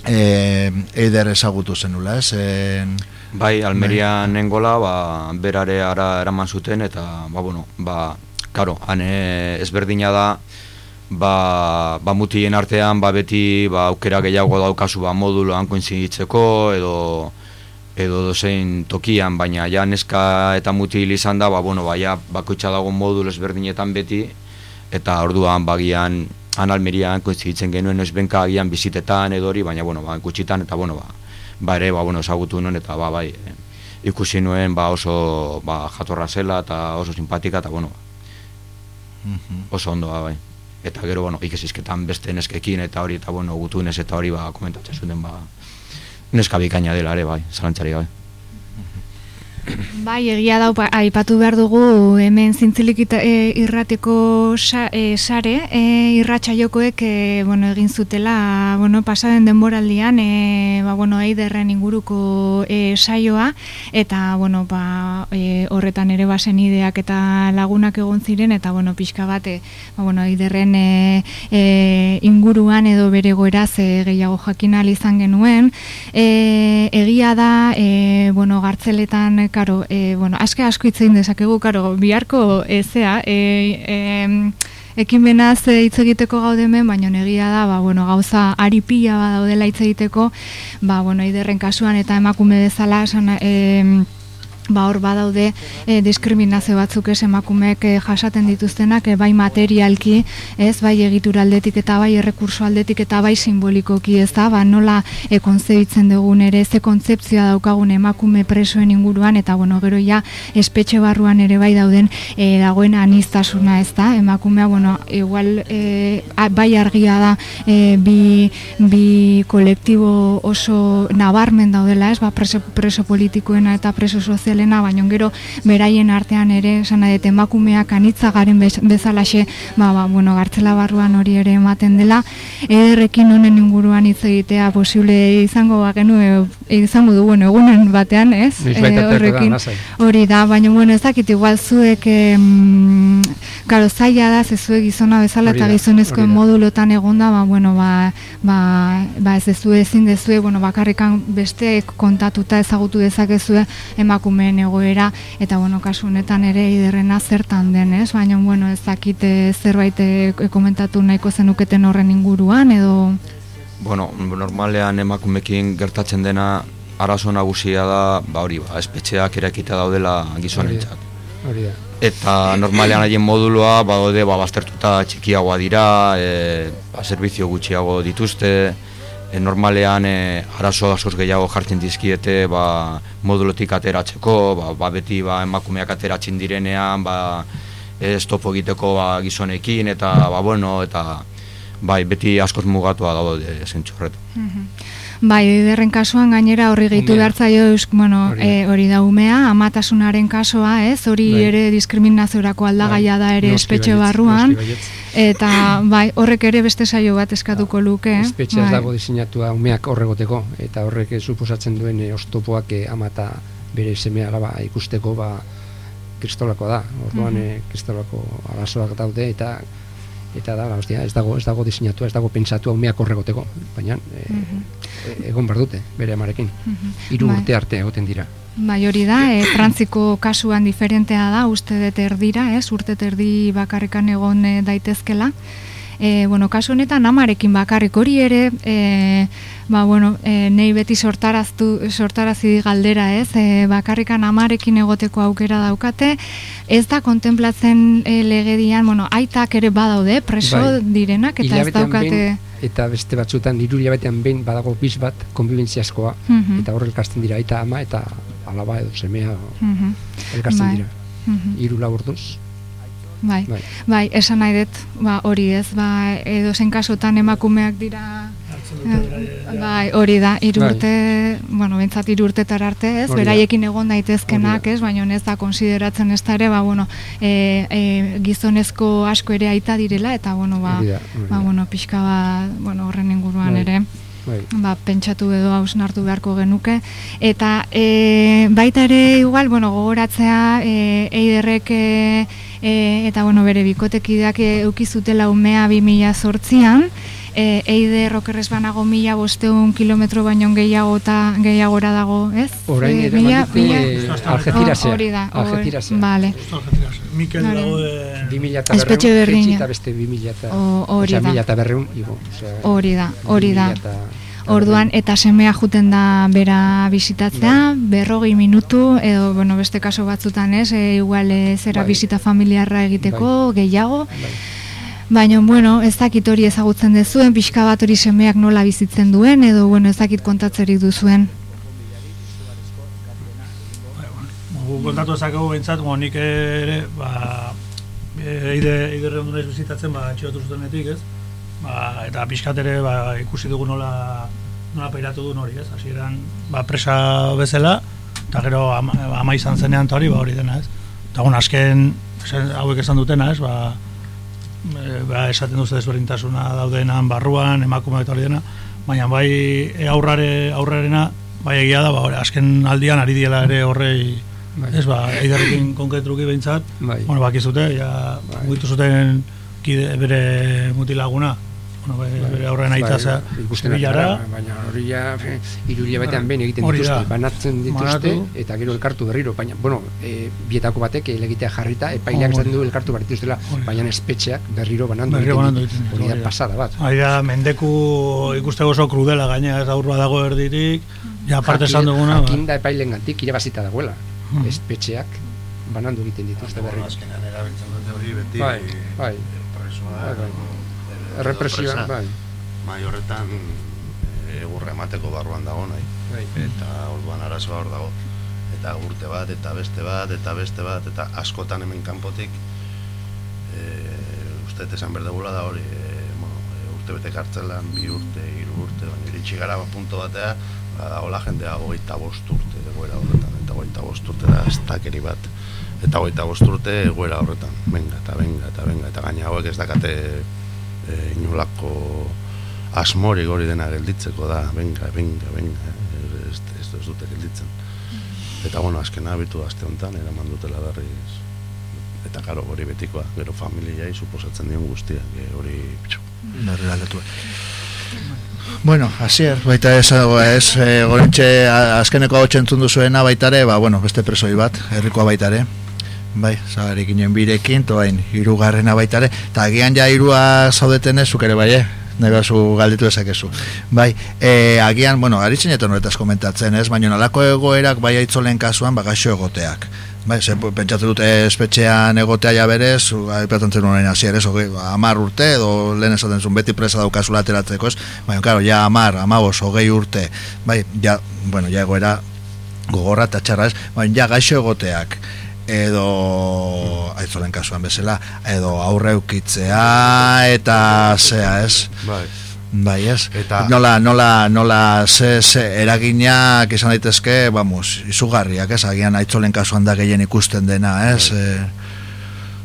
e, eider ezagutu zenula, ez? En,
Bai, Almerian nengola, ba, berare ara eraman zuten, eta, ba, bueno, ba, karo, han eh, ezberdina da, ba, ba mutien artean, ba, beti, ba, aukera gehiago daukazu, ba, moduloan koinziditzeko, edo, edo dozein tokian, baina ja neska eta mutil izan da, ba, bueno, ba, ja, bakoitza dago modulo ezberdinetan beti, eta orduan bagian han Almerian koinziditzen genuen ezbenka agian bizitetan edo hori, baina bueno, ba, gutxitan eta bueno, ba, ba ere, ba, bueno, ezagutu nuen eta ba, bai, eh, ikusi nuen ba, oso ba, jatorra zela eta oso simpatika eta bueno, oso ondo ba, bai. Eta gero, bueno, ikesizketan beste neskekin eta hori eta bueno, gutunez eta hori ba, komentatzen zuten ba, neska bikaina dela ere, bai, zalantzari gabe.
Bai, egia da, pa- aipatu behar dugu hemen zintzilik e, irrateko sa, e, sare, e, irratsaiokoek e, bueno, egin zutela, bueno, pasaren denboraldian, e, ba, bueno, eiderren inguruko e, saioa, eta, bueno, ba, e, horretan ere basen ideak eta lagunak egon ziren, eta, bueno, pixka bat, e, ba, bueno, eiderren e, e, inguruan edo bere goeraz e, gehiago jakin ahal izan genuen, e, egia da, e, bueno, gartzeletan, karo, e, bueno, aske asko hitz egin dezakegu, karo, biharko ezea, e, e, ekimenaz hitz egiteko gaude hemen, baina egia da, ba, bueno, gauza ari pila badaudela hitz egiteko, ba, bueno, iderren kasuan eta emakume bezala, esan, e, ba hor badaude e, diskriminazio batzuk ez emakumeek e, jasaten dituztenak e, bai materialki, ez bai egitura aldetik eta bai errekurso aldetik eta bai simbolikoki, ez da, ba nola e, konzebitzen dugun ere ze kontzeptzioa daukagun emakume presoen inguruan eta bueno, gero ja espetxe barruan ere bai dauden e, dagoen anistasuna, ez da, emakumea, bueno, igual e, a- bai argia da e, bi, bi kolektibo oso nabarmen daudela, ez, ba, preso, preso politikoena eta preso sozialena, baina gero beraien artean ere, esan dut, emakumeak anitza garen bez- bezalaxe, ba, ba, bueno, gartzela barruan hori ere ematen dela, ederrekin honen inguruan hitz egitea posible izango bagenu, e, izango du, bueno, egunen batean, ez? E, horrekin, hori da, baina bueno, ez dakit, igual zuek, em, karo, zaila da, ze zuek gizona bezala eta
da.
modulotan egonda, ba, bueno, ba, ba, ba ez dezue ezin dezue, bueno, bakarrikan besteek kontatuta ezagutu dezakezue emakumeen egoera, eta bueno, kasu honetan ere iderrena zertan den, ez? Baina, bueno, ez dakit eh, zerbait eh, komentatu nahiko zenuketen horren inguruan, edo...
Bueno, normalean emakumekin gertatzen dena arazo nagusia da, ba hori, ba, espetxeak erakita daudela gizonentzat.
Hori da.
Eta normalean haien moduloa badaude ba, baztertuta txikiagoa dira, e, ba, servizio gutxiago dituzte, e, normalean e, arazo askoz gehiago jartzen dizkiete ba, modulotik ateratzeko, ba, ba, beti ba, emakumeak ateratzen direnean, ba, ez topo egiteko ba, gizonekin, eta ba, bueno, eta bai, beti askoz mugatua daude zentzu horretan.
Bai, ederren kasuan gainera horri gehitu
Umea.
behartzaio eus, bueno,
Hori da.
e, hori da umea, amatasunaren kasoa, ez? Hori
Bai.
ere diskriminaziorako aldagaia da ere espetxe barruan. Eta bai, horrek ere beste saio bat eskatuko luke.
Espetxea ez
bai.
dago diseinatua umeak horregoteko, eta horrek eh, suposatzen duen eh, oztopoak eh, ama eta bere seme alaba ikusteko ba, kristolako da. Orduan
Mhm.
eh, kristolako arazoak daude eta eta da, ba, ostia, ez dago ez dago diseinatua, ez dago pentsatua umeak horregoteko, baina eh, eh, egon behar dute bere amarekin.
Mhm.
Hiru
Bai.
urte arte egoten dira.
Bai, hori da, e, Frantziko kasuan diferentea da, uste dut erdira, ez? Urte eta erdi bakarrikan egon e, daitezkela. E, bueno, kasu honetan amarekin bakarrik hori ere, e, ba, bueno, e, nei beti sortaraztu, sortarazi galdera, ez? E, bakarrikan amarekin egoteko aukera daukate, ez da kontemplatzen e, legedian, bueno, aitak ere badaude, preso
Bai.
direnak, eta ez daukate...
behin, eta beste batzutan hiru hilabetean behin badago biz bat konbibentziazkoa
Mhm.
eta horrek elkartzen dira aita ama eta alaba edo semea
Mhm.
elkartzen
Bai.
dira. Hiru lau orduz.
Bai,
Bai.
bai, esan nahi dut, ba, hori ez, ba, edo zen kasutan emakumeak dira, eh, bai, hori da, hiru
Bai.
bueno, bentsat hiru urtetara arte, ez, beraiekin egon daitezkenak, ez, baina ez da konsideratzen ez ere, ba, bueno, e, e, gizonezko asko ere aita direla, eta, bueno, ba,
Hori da, hori
ba, bueno, pixka ba, bueno, horren inguruan
Bai.
ere,
Bai.
ba, pentsatu edo hausnartu beharko genuke eta e, baita ere igual bueno gogoratzea e, eiderrek e, e, eta bueno bere bikotekideak e, eduki zutela umea 2008an e, eider okerrez banago mila bosteun kilometro baino gehiago eta gehiagora dago, ez?
Orain
E,
ere
mila- mila-
Algeciras-ea,
Hori da,
Algeciras-ea.
Vale.
Mikel dago de...
2000 eta
Espetxe
berreun,
berdina.
jaitsi eta beste 2000 eta...
O- hori da.
1000 eta berreun, igo.
Hori da, hori da.
2000 eta-
Orduan, eta semea juten da bera bisitatzea, berrogei minutu, edo, bueno, beste kaso batzutan ez, e, igual e, zera
Bai.
bisita familiarra egiteko, gehiago. Baina, bueno, ez dakit hori ezagutzen dezuen, pixka bat hori semeak nola bizitzen duen, edo, bueno, ez dakit kontatzerik duzuen.
Gu kontatu ezakegu behintzat, bueno, nik ere, ba, e, eide, eiderre ondo naiz bizitatzen, ba, txiotu zutenetik, ez? Ba, eta pixkat ere, ba, ikusi dugu nola, nola peiratu duen hori, ez? Hasieran, ba, presa bezala, eta gero ama, ama izan zenean eta hori, ba hori dena, ez? Eta bueno, esan- hauek esan dutena, ez, ba, e, ba esaten duzu desberdintasuna daudenan barruan, emakume eta hori dena, baina bai e, aurrare, aurrarena, bai egia da, ba, hori, azken aldian ari diela ere horrei,
Bai.
ez ba, eiderrekin konkretruki behintzat,
Bai.
bueno, bakizute, ja, mugitu zuten kide, bere mutilaguna, bueno, bere, bere aita
Bai, ari
Sevillara,
gara, baina hori ja eh, hiru hilabetean behin egiten dituzte,
da.
banatzen dituzte
Banatu.
eta gero elkartu berriro, baina bueno, e, bietako batek elegitea jarrita epaileak esaten du elkartu behar dituztela, baina espetxeak berriro banandu
Berriro banandu
Hori da
da.
pasada bat.
Hori da, mendeku ikusteko oso krudela gaina ez aur bat dago erdirik, ja parte esan duguna. ba.
Jakinda epailen gantik irabazita dagoela.
Hmm.
Espetxeak banandu egiten dituzte berriro.
Azkenean erabiltzen dute hori beti
Bai, bai.
Presoa,
Bai, bai.
horretan eh, egurra emateko barruan dago nahi.
Bai.
Eta orduan arazoa hor dago. Eta urte bat, eta beste bat, eta beste bat, eta askotan hemen kanpotik e, uste esan berdegula da hori e, bueno, e, urte bete kartzelan, bi urte, hiru urte, baina iritsi gara punto batea, ba, dagoela jendea hogeita bost urte egoera horretan, eta hogeita bost urte da estakeri bat, eta hogeita bost urte egoera horretan, venga, eta venga, eta venga, eta gaina hauek ez dakate e, inolako asmorik hori dena gelditzeko da, venga, venga, venga, eh, ez, ez, ez dute gelditzen. Eta bueno, azkena abitu aste honetan, eraman dutela berriz, eta karo hori betikoa, gero familiai suposatzen dion guztia, hori, pitxo.
Berri aldatu. Bueno, asier, baita ez, ez e, gorentxe a- azkeneko hau txentzun duzuena baitare, ba, bueno, beste presoi bat, herrikoa baitare. Bai, zabarik inen birekin, toain, irugarrena baitare, eta agian ja irua zaudeten ez, zuk ere bai, eh? nahi zu galditu dezakezu. Bai, e, agian, bueno, ari zinetan horretaz komentatzen ez, baina nolako egoerak bai aitzolen kasuan bagaxo egoteak. Bai, ze, pentsatu dute espetxean egotea ja berez, aipatzen zen orain hasier ez, hogei, amar urte, edo lehen esaten zuen beti presa daukazula ateratzeko ez, baina, claro, ja amar, amabos, hogei urte, bai, ja, bueno, ja egoera gogorra eta txarra ez, baina ja gaixo egoteak, edo aitzolen kasuan bezala, edo aurre eukitzea, eta zea ez,
Bai.
Bai, ez.
Eta-
nola, nola, nola, ze, ze, eraginak izan daitezke, vamos, izugarriak, ez, agian aitzolen kasuan da gehien ikusten dena, ez, eh,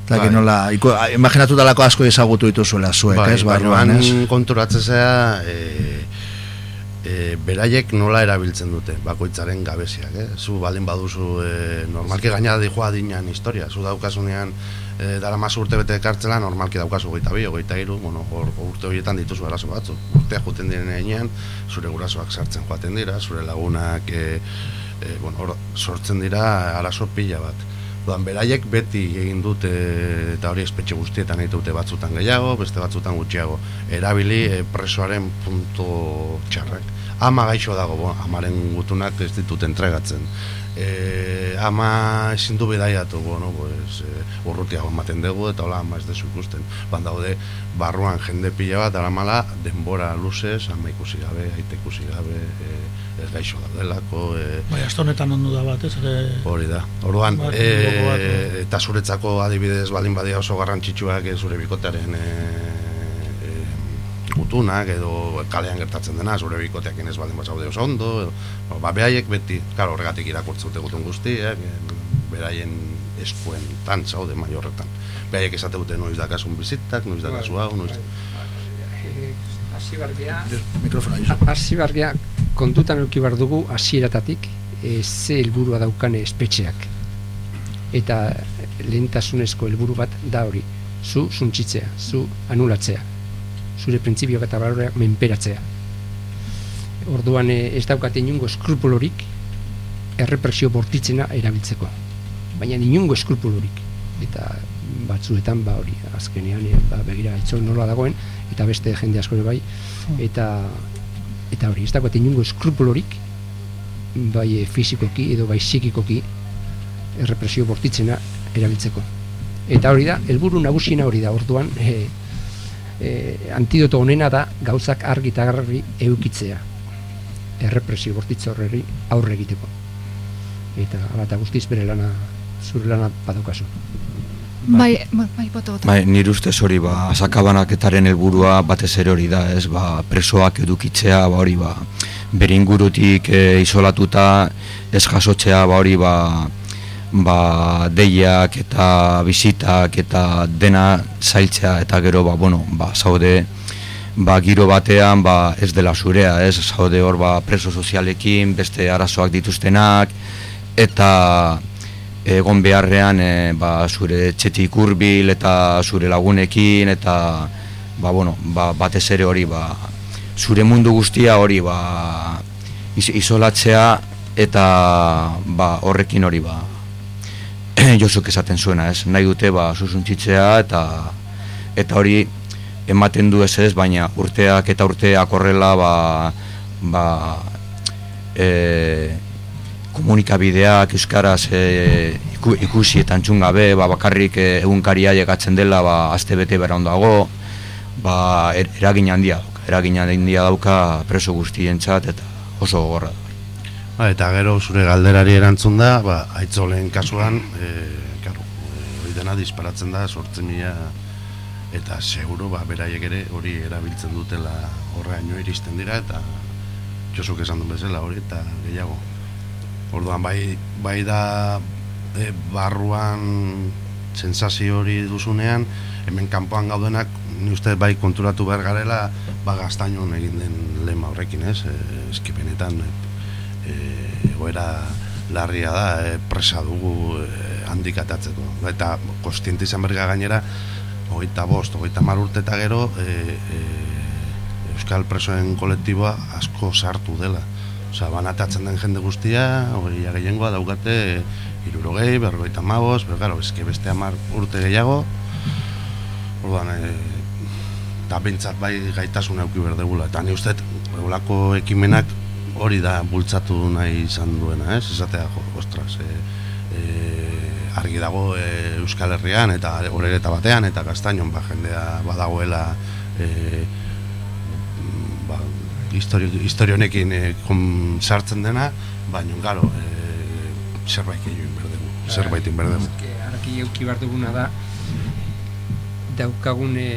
eta
Bai.
nola, iku, imaginatu dalako asko ezagutu dituzuela zuek,
bai,
ez, barruan,
baina
ez.
konturatzea e, e, beraiek nola erabiltzen dute bakoitzaren gabeziak, eh? Zu baldin baduzu e, normalki gaina dijoa dinan historia, zu daukasunean e, dara urte bete kartzela, normalki daukazu goita bi, goita iru, bueno, hor, urte horietan dituzu arazo batzu. Urtea juten direnean, zure gurasoak sartzen joaten dira, zure lagunak, e, e, bueno, hor, sortzen dira arazo pila bat. Duan, beraiek beti egin dute eta hori espetxe guztietan egite dute batzutan gehiago, beste batzutan gutxiago. Erabili e, presoaren punto txarrak. Ama gaixo dago, bo, amaren gutunak ez ditut entregatzen. E, ama ezin du bidaiatu, bueno, pues, e, urrutiago ematen dugu eta hola ama ez dezu ikusten. Ban daude, barruan jende pila bat, aramala, denbora luzez, ama ikusi gabe, aite ikusi gabe, e, ez gaixo daudelako, e,
Bai, aste honetan ondu da bat, ez ere...
Hori da. Orduan,
Bat, gogo bat,
e, eta zuretzako adibidez baldin badia oso garrantzitsuak zure bikotearen e, gutunak edo kalean gertatzen dena, zure bikoteak ez baldin bat zaude oso ondo, edo, ba, ba, behaiek beti, karo, horregatik irakurtzen dute gutun guztiak, e, beraien eskuen tan zaude mai horretan. Behaiek esate dute noiz dakasun bizitak, noiz dakazu hau, noiz...
Hasi bargea,
Mikrofona,
hasi bargea kontutan eduki behar dugu hasieratatik e, ze helburua daukane espetxeak. Eta lehentasunezko helburu bat da hori. Zu suntzitzea, zu anulatzea. Zure printzipioak eta baloreak menperatzea. Orduan e, ez daukate inungo eskrupulorik errepresio bortitzena erabiltzeko. Baina inungo eskrupulorik. Eta batzuetan ba hori azkenean e, ba, begira itzol nola dagoen eta beste jende asko bai eta eta hori ez dagoete inungo eskrupulorik bai e, fizikoki edo bai psikikoki errepresio bortitzena erabiltzeko eta hori da helburu nagusiena hori da orduan e, e, antidoto honena da gauzak argi eta garbi eukitzea errepresio bortitze horreri aurre egiteko. Eta hala eta guztiz bere lana zure lana badaukazu.
Bai, bai, bai, boto, boto.
Bai, nire ustez hori ba, sakabanaketaren helburua batez ere hori da, ez, ba, presoak edukitzea, ba, hori, ba, bere ingurutik e, isolatuta, ez jasotzea, ba, hori, ba, ba, deiak eta bizitak eta dena zailtzea eta gero, ba, bueno, ba, zaude, ba, giro batean, ba, ez dela zurea, ez, zaude hor, ba, preso sozialekin, beste arazoak dituztenak, eta egon beharrean e, ba, zure txetik urbil eta zure lagunekin eta ba, bueno, ba, batez ere hori ba, zure mundu guztia hori ba, is isolatzea eta ba, horrekin hori ba, josuk esaten zuena ez nahi dute ba, susuntzitzea eta eta hori ematen du ez ez, baina urteak eta urteak horrela ba, ba, e, komunikabideak euskaraz e, iku, ikusi eta gabe, ba, bakarrik e, egunkaria llegatzen dela ba, azte bete bera ondago, ba, er, eragin handia eragin handia dauka preso guztientzat eta oso.
Ba, eta gero zure galderari erantzun da, ba, aitzolen kasuan, e, karo, e, hori dena disparatzen da, sortzen mila, eta seguro, ba, beraiek ere hori erabiltzen dutela horreaino iristen dira, eta Josuk esan duen bezala hori, eta gehiago. Orduan, bai, bai da e, barruan sensazio hori duzunean, hemen kanpoan gaudenak, ni uste bai konturatu behar garela, ba gaztainon egin den lema horrekin, ez? E, eskipenetan, e, egoera larria da, e, presa dugu e, handikatatzeko. Eta kostiente izan berga gainera, hogeita bost, hogeita mar urte eta gero, e, e, Euskal presoen kolektiboa asko sartu dela. Osa, banatatzen den jende guztia, hori gehiengoa daukate, irurogei, berrogeita mabos, pero claro, eske beste amar urte gehiago, orduan, e, eta bintzat bai gaitasun euki berdegula. Eta ni uste, olako ekimenak hori da bultzatu nahi izan duena, ez? Esatea, jo, ostras, e, e, argi dago e, Euskal Herrian eta horreta batean eta gaztainon ba, jendea badagoela e, ba, historio, historio honekin e, kom, sartzen dena, baina garo, e, zerbait egin behar dugu, zerbait egin behar dugu.
Arki euki behar duguna da, daukagun e,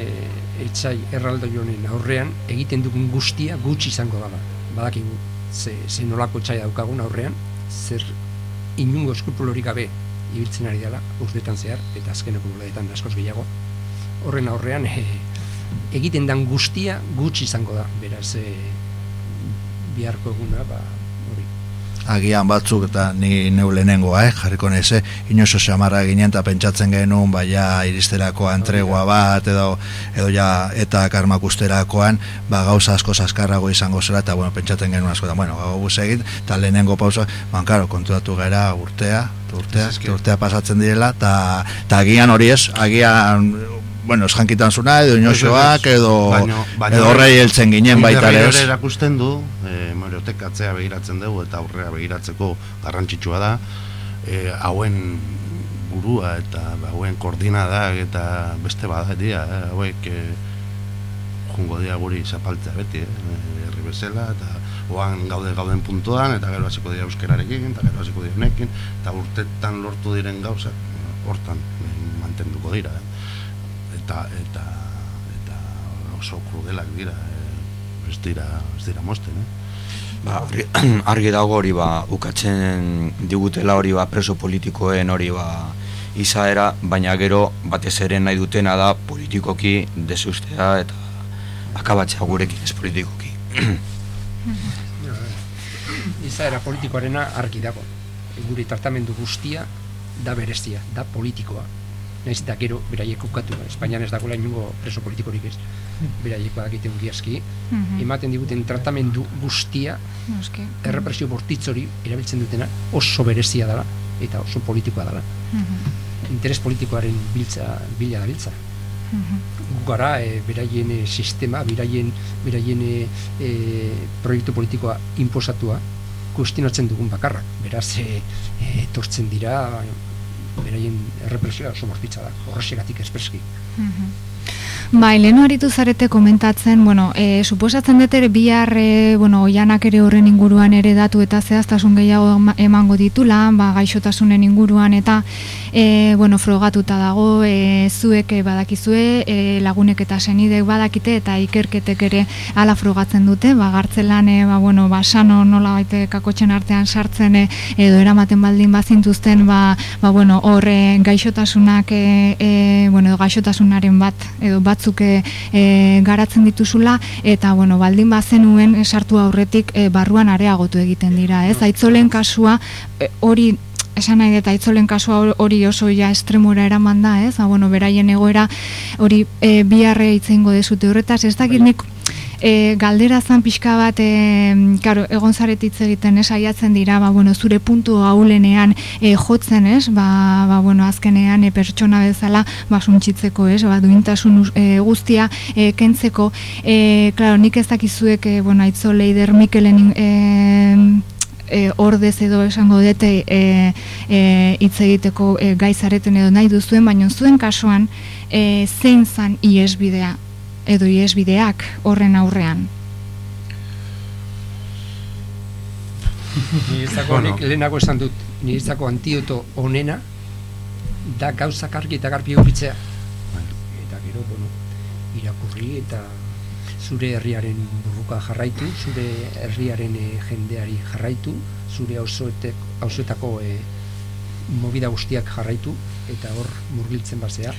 etxai erraldo jonen aurrean, egiten dugun guztia gutxi izango dela. Badakigu, ze, ze nolako etxai daukagun aurrean, zer inungo eskrupulorik gabe ibiltzen ari dela, urtetan zehar, eta azkeneko boledetan askoz gehiago. Horren aurrean, e, egiten dan guztia gutxi izango da, beraz, e, biharko eguna, ba.
Agian batzuk eta ni neu lehenengoa, eh, jarriko neze, inoso xamarra ginen eta pentsatzen genuen, baina iristerako antregua bat, edo, edo ja, eta karmakusterakoan, ba, gauza asko zaskarrago izango zela, eta bueno, pentsatzen genuen asko, da, bueno, gau egin, eta lehenengo pausa, ban, karo, konturatu gara urtea, urtea, urtea pasatzen direla, eta agian hori ez, agian bueno, esjankitan zuna, edo inoxoak, edo,
Baino- baino-
edo horrei heltzen ginen baita ere,
erakusten du, e, atzea begiratzen dugu eta aurrea begiratzeko garrantzitsua da, e, hauen burua eta hauen koordinada eta beste bada dira, eh, hauek e, jungo dira guri zapaltzea beti, eh, herri bezala, eta oan gaude gauden puntuan, eta gero hasiko dira euskerarekin, eta gero hasiko dira honekin, eta urtetan lortu diren gauzak, hortan mantenduko dira, eh. Eta, eta, eta oso krudelak dira, eh, ez dira, ez dira mosten, eh.
Ba, argi, argi dago hori ba, ukatzen digutela hori ba, preso politikoen hori ba, izaera, baina gero batez ere nahi dutena da politikoki desustea eta akabatzea gurekin ez politikoki.
izaera politikoarena argi dago. Gure tratamendu guztia da berezia, da politikoa. Naiz eta gero beraiek ukatu, Espainian ez dagoela inungo preso politikorik ez. Beraiek badakite ungiazki.
Mhm.
Ematen diguten tratamendu guztia
Noski.
errepresio bortitz hori erabiltzen dutena oso berezia dela eta oso politikoa dela.
Mhm.
Interes politikoaren biltza, bila da biltza.
Mhm.
Gu gara e, beraien e, sistema, beraien, beraien e, e, proiektu politikoa imposatua kuestionatzen dugun bakarrak. Beraz, e, e, etortzen dira beraien errepresioa oso bortitza da, horrexegatik espreski.
Mhm. Bai, lehenu aritu zarete komentatzen, bueno, e, suposatzen dut ere bihar, e, bueno, oianak ere horren inguruan ere datu eta zehaztasun gehiago ema- emango ditula, ba, gaixotasunen inguruan eta e, bueno, frogatuta dago, e, zuek badakizue, e, lagunek eta senidek badakite, eta ikerketek ere ala frogatzen dute, ba, gartzelan, e, ba, bueno, ba, sano nola baite kakotxen artean sartzen, e, edo eramaten baldin bazintuzten, ba, ba bueno, hor e, gaixotasunak, e, e, bueno, gaixotasunaren bat, edo batzuk e, garatzen dituzula, eta, bueno, baldin bazenuen sartu aurretik e, barruan areagotu egiten dira, ez? Aitzolen kasua, hori esan nahi eta itzolen kasua hor- hori oso ja estremora eraman da, ez? Ba, bueno, beraien egoera hori e, biharre itzeingo dezute horretaz, ez dakit nik e, galdera zan pixka bat, e, karo, egon zaret hitz egiten, ez, aiatzen dira, ba, bueno, zure puntu ahulenean e, jotzen, ez, ba, ba, bueno, azkenean e, pertsona bezala, ba, suntxitzeko, ez, ba, duintasun e, guztia e, kentzeko, e, klaro, nik ez dakizuek, e, bueno, aitzo Leider Mikelen e, e, ordez edo esango dute e, e, hitz egiteko e, gaizareten edo nahi duzuen, baina zuen kasuan e, zein zan iesbidea edo iesbideak horren aurrean.
Niretzako
Bueno.
nik lehenago esan dut, niretzako antioto onena da gauzak argi eta garbi eukitzea. Eta gero, bueno, irakurri eta zure herriaren burruka jarraitu, zure herriaren eh, jendeari jarraitu, zure auzoetako eh, movida guztiak jarraitu, eta hor murgiltzen basea.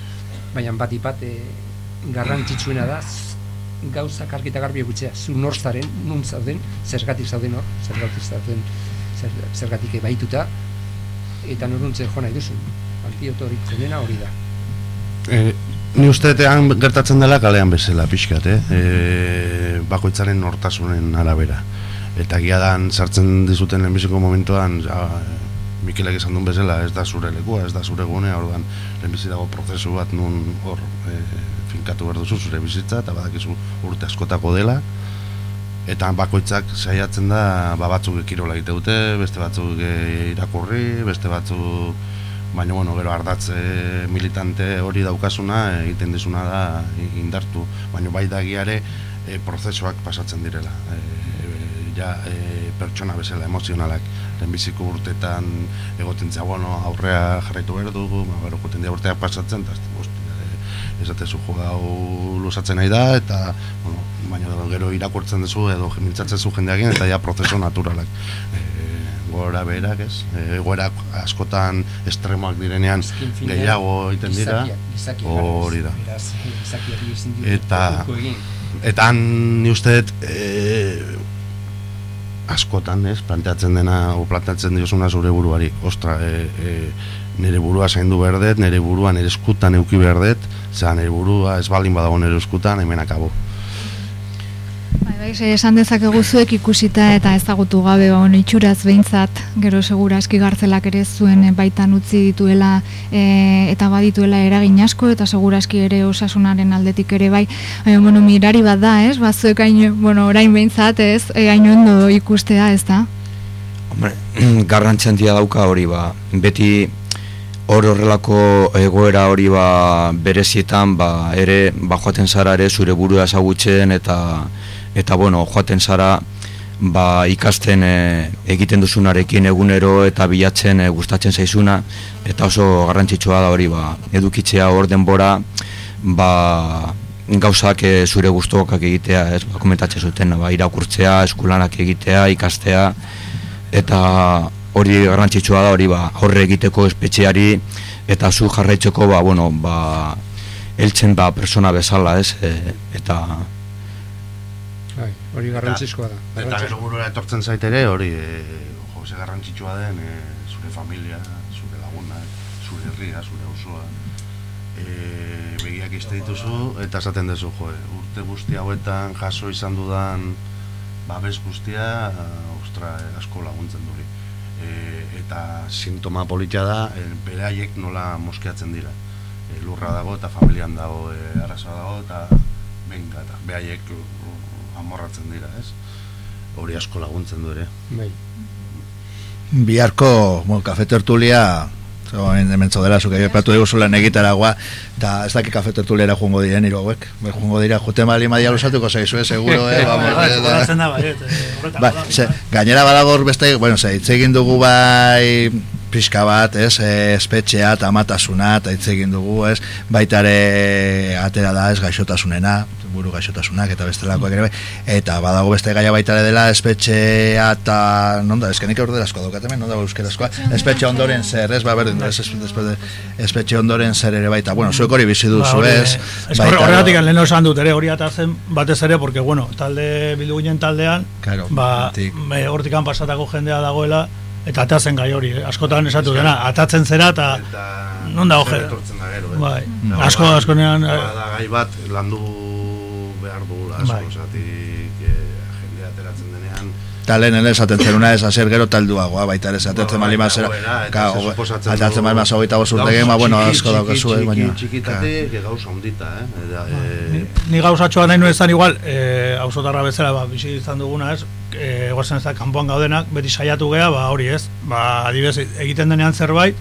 Baina bat ipat eh, garrantzitsuena da gauzak argi eta garbi egutzea, zu nor zaren, nun zauden, zergatik zauden hor, zergatik zauden, zer, zergatik ebaituta, eta noruntzen jo nahi duzun. Antioto hori zenena hori da.
E, ni usteetean gertatzen dela kalean bezala pixkat, eh? E, bakoitzaren nortasunen arabera. Eta gia dan sartzen dizuten lehenbiziko momentuan, ja, Mikelek esan duen bezala, ez da zure lekua, ez da zure gunea, orduan lehenbizi dago prozesu bat nun hor e, finkatu behar duzu zure bizitza, eta badakizu urte askotako dela, eta bakoitzak saiatzen da ba, batzuk kirola egite dute, beste batzuk e, irakurri, beste batzuk baina bueno, gero ardatz militante hori daukasuna egiten dizuna da indartu, baina bai dagiare e, prozesuak pasatzen direla. E, ja e, pertsona bezala emozionalak lehenbiziko urtetan egoten zea, bueno, aurrea jarraitu behar dugu, ba, gero urteak pasatzen, eta esatezu jo hau lusatzen nahi da eta bueno, baina gero irakurtzen duzu edo mintzatzen zu jendeakin eta ja prozeso naturalak. E, gora berak ez? E, egoerak askotan estremoak direnean gehiago egiten dira hori da. eta eta han ni uste dut e, askotan ez planteatzen dena o planteatzen diosuna zure buruari. Ostra e, e, nire burua zaindu behar dut nire burua nire eskutan euki behar dut zera nire burua ez baldin badago nire eskutan hemen akabo
Bai, bai, ze esan dezakegu zuek ikusita eta ezagutu gabe ba, bueno, itxuraz behintzat, gero segura aski gartzelak ere zuen baitan utzi dituela e, eta badituela eragin asko eta segura aski ere osasunaren aldetik ere bai, e, bueno, mirari bat da, ez? Ba, zuek hain, bueno, orain behintzat, ez? E, hain ondo ikustea, ez da?
Hombre, garrantzi handia dauka hori ba, beti hor horrelako egoera hori ba, berezietan ba, ere ba, joaten zara ere zure burua ezagutzen eta eta bueno, joaten zara ba, ikasten e, egiten duzunarekin egunero eta bilatzen e, gustatzen zaizuna. Eta oso garrantzitsua da hori ba, edukitzea hor denbora ba, gauzak e, zure gustuokak egitea, ez, ba, komentatzen zuten, ba, irakurtzea, eskulanak egitea, ikastea, eta hori garrantzitsua da hori ba aurre egiteko espetxeari eta zu jarraitzeko ba bueno ba heltzen ba persona bezala, ez? E, eta
Bai, hori garrantzizkoa da.
eta gero burura etortzen zait ere hori e, jo, ze garrantzitsua den e, zure familia zure lagunak zure herria, zure auzoa e, begiak izte dituzu eta esaten duzu jo, e, urte guzti hauetan jaso izan dudan babes guztia ostra, e, asko laguntzen duri e, eta sintoma politia da e, beraiek nola moskeatzen dira. E, lurra dago eta familian dago e, arazoa dago eta venga eta beraiek amorratzen dira ez? Hori asko laguntzen du ere.
Bai.
biharko, bueno, kafe tertulia Zo, hemen zaudela, zuke epatu dugu zulen egitaragoa, eta ez daki kafe tertuliera joango diren hiru hauek. Be, joango dira, juten bali madia lusatuko zaizu, eh, seguro, eh, vamos,
Bai,
eh, da.
bai, eh,
Ba, ze, gainera badago hor beste, bueno, ze, egin dugu bai pixka bat, ez, e, espetxea, eta amatasuna, eta hitz egin dugu, ez, baita ere atera da, ez, gaixotasunena, buru gaixotasunak eta bestelakoak ere bai, eta badago beste gaia baita ere dela espetxea eta non da, eskenik aurre asko daukat hemen, non da euskerazkoa, espetxe ondoren zer, ez, ba, berdin, ez, ez, espetxe ondoren zer ere baita, bueno, zuek hori bizi duzu,
Ba,
ez,
Ez. Horre- horregatik leheno esan dut ere hori atatzen batez ere porque bueno, talde bildu ginen taldean,
Claro,
ba, hortikan pasatako jendea dagoela eta atatzen gai hori, eh? askotan esatu dena, atatzen zera eta non da hoge.
eh?
Bai,
Eta
asko
ba-
askonean eh,
Bada gai bat landu behar dugula asko,
Bai.
osatik eh, jendea ateratzen denean
Eta lehen ere esaten zen una esazer gero talduagoa, baita ere esaten
Ba, bai, dagoena, eta
ka,
du-
bali mazera hogeita bost urte
gauza
gen, ba, bueno,
txiki,
asko daukazu,
txiki,
eh, baina...
txiki, txikitatik, gauza ondita, eh? Eta, eh,
ni gauzatxoa nahi nuen izan igual, eh, auzotarra bezala, ba, bizi izan duguna ez, eh, gozen ez da, kanpoan gaudenak, beti saiatu gea, ba, hori ez, ba, adibidez, egiten denean zerbait,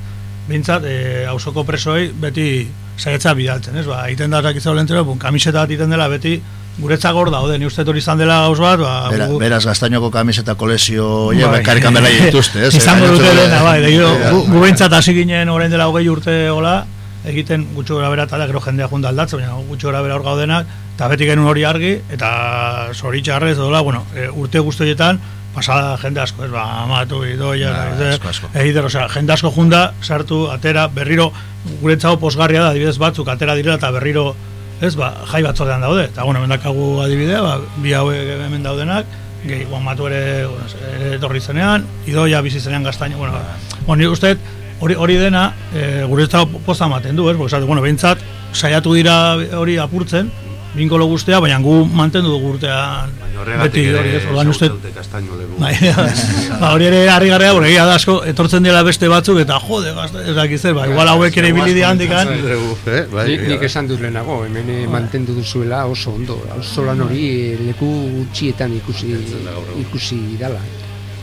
bintzat, eh, auzoko presoei beti saiatza bidaltzen, ez, ba, egiten da zakitza olentzero, bun, kamiseta bat egiten dela, beti, guretzak hor daude, ni uste hori izan dela gauz bat, ba,
Bera,
gu-
beraz, gaztainoko kamiseta kolezio,
Bai.
ja, bekarikan bera dituzte, ez?
Izango dute dena, bai, da, gero, gu, gu behintzat hasi ginen orain dela hogei urte hola, egiten gutxo gara bera, eta gero jendea junta aldatzen, baina gutxo gara bera hor gaudenak, eta beti genuen hori argi, eta zoritxarrez, dola, bueno, e, urte guztietan, pasada jende asko, ez, ba, amatu, idoia,
Ba,
ba,
asko, asko.
eider, osea, jende asko junda, sartu, atera, berriro, guretzako posgarria da, adibidez batzuk, atera direla, eta berriro, ez, ba, jai batzordean daude, eta, bueno, hemen dakagu adibidea, ba, bi hauek hemen daudenak, gehi, guamatu ere, bueno, etorri zenean, idoia bizi zenean gaztaino, bueno, bueno, uste, hori hori dena, e, guretzako poza ematen du, ez, esate, bueno, behintzat, saiatu dira hori apurtzen, binkolo guztea, baina gu mantendu dugu urtean,
horregatik
beti hori, ez, orduan uste,
leku.
Bai, ba, hori ere harri garrea, egia da asko, etortzen dira beste batzuk, eta jode, gazte, ez dakiz zer, ba, igual hauek ere ibili dira handikan.
eh, bai,
Nik, esan dut lehenago, hemen eh, mantendu duzuela oso ondo. Auzo lan hori leku gutxietan ikusi ikusi dala.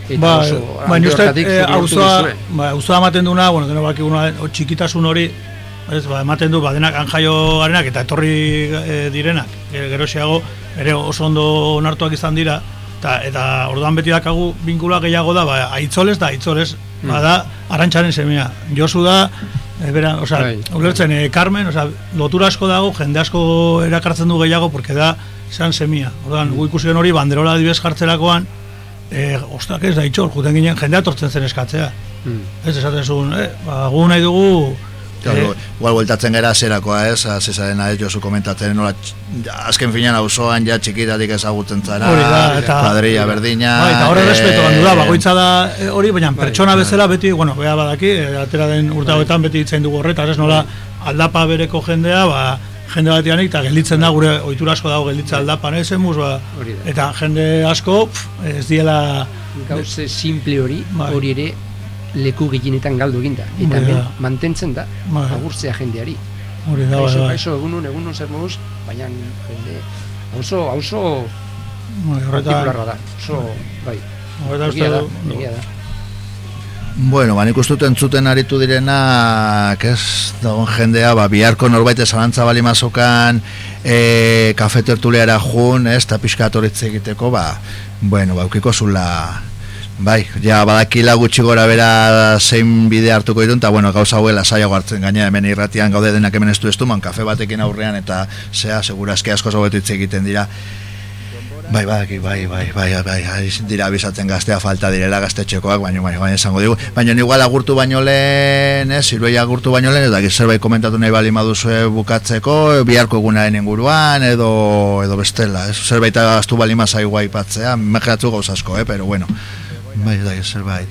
Eta
Ba,
oso
baina uste,
horretatik
eh, ba, ematen duna, bueno, deno bakiguna, txikitasun hori, ez, ba, ematen du, ba, denak anjaio garenak eta etorri e, direnak, e, gerosiago, ere oso ondo onartuak izan dira, eta, eta orduan beti dakagu binkula gehiago da, ba, aitzoles da, aitzoles,
Mm.
ba, da, arantxaren semea. Josu da, e, bera, osea,
Bai.
ulertzen, e, Carmen, osea, lotura asko dago, jende asko erakartzen du gehiago, porque da, zan semia. Orduan, gu ikusi hori, banderola adibidez jartzerakoan, eh, ostak ez da itxor, juten ginen jendea tortzen zen eskatzea.
Mm.
Ez esaten zuen, eh, ba, gu nahi dugu...
Claro, igual bueltatzen gara zerakoa ez, azizarena ez jozu komentatzen, nola, azken finean auzoan ja txikitatik ezagutzen zara,
Hori da, eta-
kuadrilla berdina,
Bai, eta horre
eh,
respeto handu da, bakoitza da eh, hori, baina
Bai,
pertsona bezala beti, bueno, bea badaki, eh, atera den urte hauetan beti itzain dugu horretaz, ez nola aldapa bereko jendea, ba, jende bateanik, eta gelditzen da gure ohitura asko dago gelditza aldapan, ez emuz, ba, eta jende asko, pf, ez diela...
Gauze simple hori,
Bai.
hori ere leku gehienetan galdu eginda. Eta
Bai,
hemen mantentzen da,
Bai.
agurtzea jendeari.
Hori da, bai,
Kaixo,
bai.
kaixo, egunon, egunon zer moduz, baina jende, auzo, auzo
Bai,
partikularra da, oso, bai, egia da, egia da.
Bueno, ba, nik uste dut entzuten aritu direnak, ez, dagoen jendea, ba, biharko norbait esalantza bali mazokan, e, kafe tertuliara jun, ez, eta pixka egiteko, ba, bueno, ba, ukiko zula, bai, ja, badakila gutxi gora bera zein bide hartuko ditun, eta, bueno, gauza hauela saiago hartzen gaina hemen irratian gaude denak hemen estu estu, man, kafe batekin aurrean, eta, zea, segurazki asko zabetu hitz egiten dira, Bai, bai, bai, bai, bai, bai, bai, dira abisatzen gaztea falta direla gaztetxekoak, baina, baina, baina esango digu. Baina igual agurtu baino lehen, ez, iruei agurtu baino lehen, eta zerbait komentatu nahi bali maduzue bukatzeko, biharko egunaren inguruan, edo, edo bestela, ez, zerbait astu bali mazaigu aipatzea, mehatzu gauz asko, eh, pero bueno, bai, da, zerbait.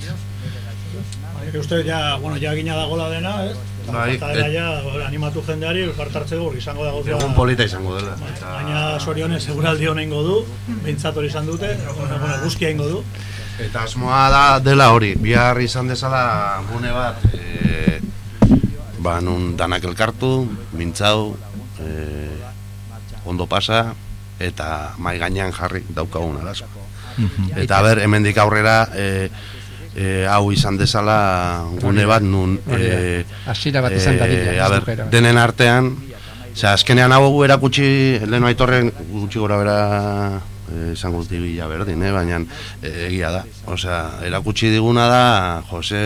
Bai, uste, ja, bueno, ja gina dagola dena, ez? Eta
Bai,
falta dela
et-
ja, animatu jendeari, parte hartzeko, hor izango dago.
Egun polita izango dela.
Baina sorionez seguraldi hona ingo du, behintzat hori izan dute, bueno, bueno, guzkia ingo du.
Eta asmoa da dela hori, bihar izan dezala gune bat, e, ba, nun danak elkartu, mintzau, e, ondo pasa, eta mai gainean jarri daukagun arazo. Eta ber, hemendik aurrera, e, e, hau izan dezala gune bat nun e,
bat izan dadila,
ber, denen artean Osea, azkenean hau erakutsi, lehen aitorren gutxi gora bera izango dut bila berdin, eh? baina egia da. Osea, erakutsi diguna da Jose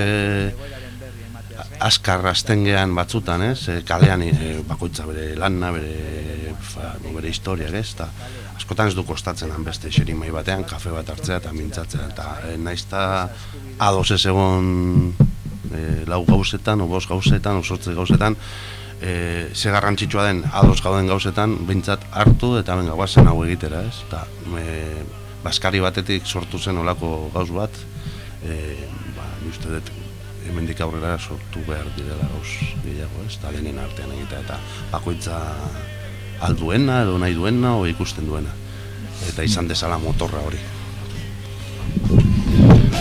askar astengean batzutan, ez? E, kalean e, bakoitza bere lana, bere, fa, bere historia, ez? Ta, askotan ez du kostatzen han beste xerimai batean, kafe bat hartzea eta mintzatzea. Eta e, naizta ados ez egon e, lau gauzetan, o bost gauzetan, o sortze gauzetan, e, ze garrantzitsua den ados gauden gauzetan, bintzat hartu eta benga guazen hau egitera, ez? Eta e, baskari batetik sortu zen olako gauz bat, e, ba, ni uste dut hemendik aurrera sortu behar direla gauz gehiago, ez? Eta denen artean egitea eta bakoitza alduena edo nahi duena o ikusten duena. Eta izan dezala motorra hori.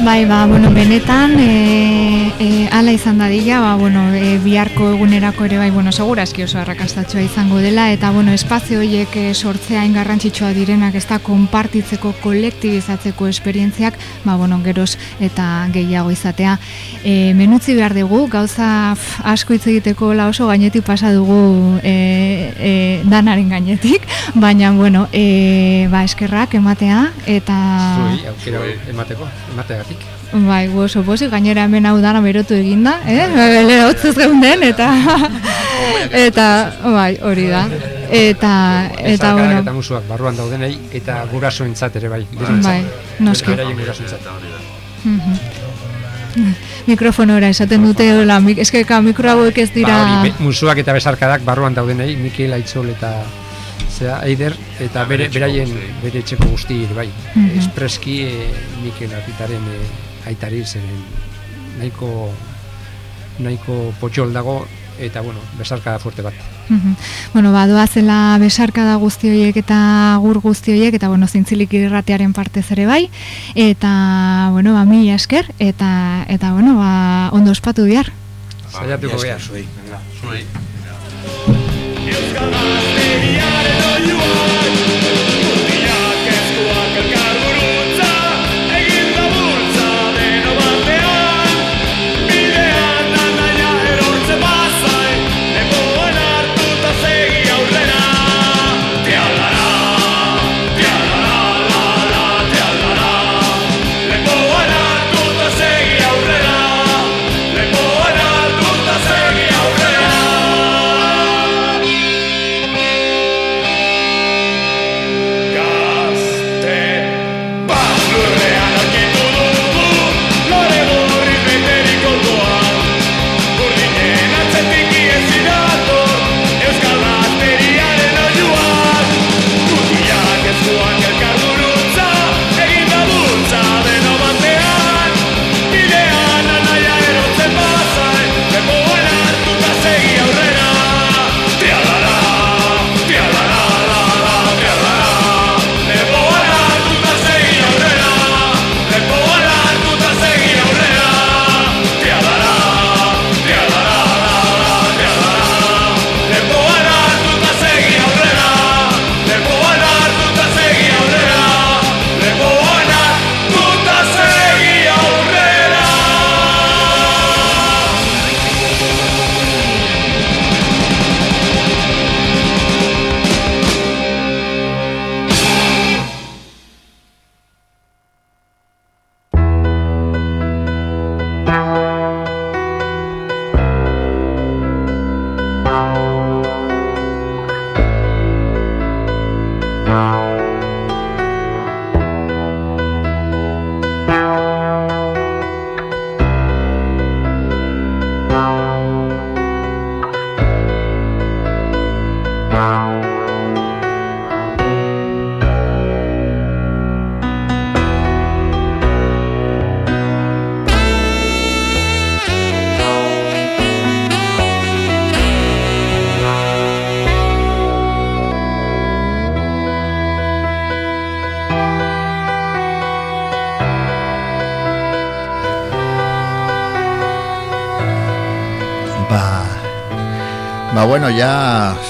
Bai, ba, bueno, benetan, e, e, ala izan dadila, ba, bueno, e, biharko egunerako ere bai, bueno, segurazki oso arrakastatxoa izango dela, eta, bueno, espazio horiek sortzea ingarrantzitsua direnak, ez da, konpartitzeko, kolektibizatzeko esperientziak, ba, bueno, geroz eta gehiago izatea. E, menutzi behar dugu, gauza f, asko hitz egiteko la oso gainetik pasa dugu e, e, danaren gainetik, baina, bueno, e, ba, eskerrak ematea, eta...
Zui, aukera emateko, emateagatik.
Bai, oso posi, gainera hemen hau dana berotu eginda, eh? Lera hotzez geunden, eta... eta, bai, hori da. Eta, eta, bueno...
Eta musuak barruan daudenei, eta gurasoentzat ere bai.
Bai, noski.
Beraien gurasoentzat.
Mhm. Mikrofonora esaten dute, hola, eske ka mikro hauek ez dira...
Ba, hori, musuak eta besarkadak barruan daudenei, Mikel Aitzol eta zera, Eider, eta bere, beraien bere etxeko guzti bai.
Mhm.
Espreski e, Mikel Artitaren e, aitari zeren nahiko nahiko potxol dago eta bueno, besarkada fuerte bat.
Mhm. Bueno, ba, doazela besarkada guzti horiek eta gur guzti horiek, eta, bueno, zintzilik irratearen partez ere bai, eta, bueno, ba, mila esker, eta, eta, bueno, ba, ondo ospatu bihar.
Saiatuko
mila
behar.
esker zuei.
Zuei.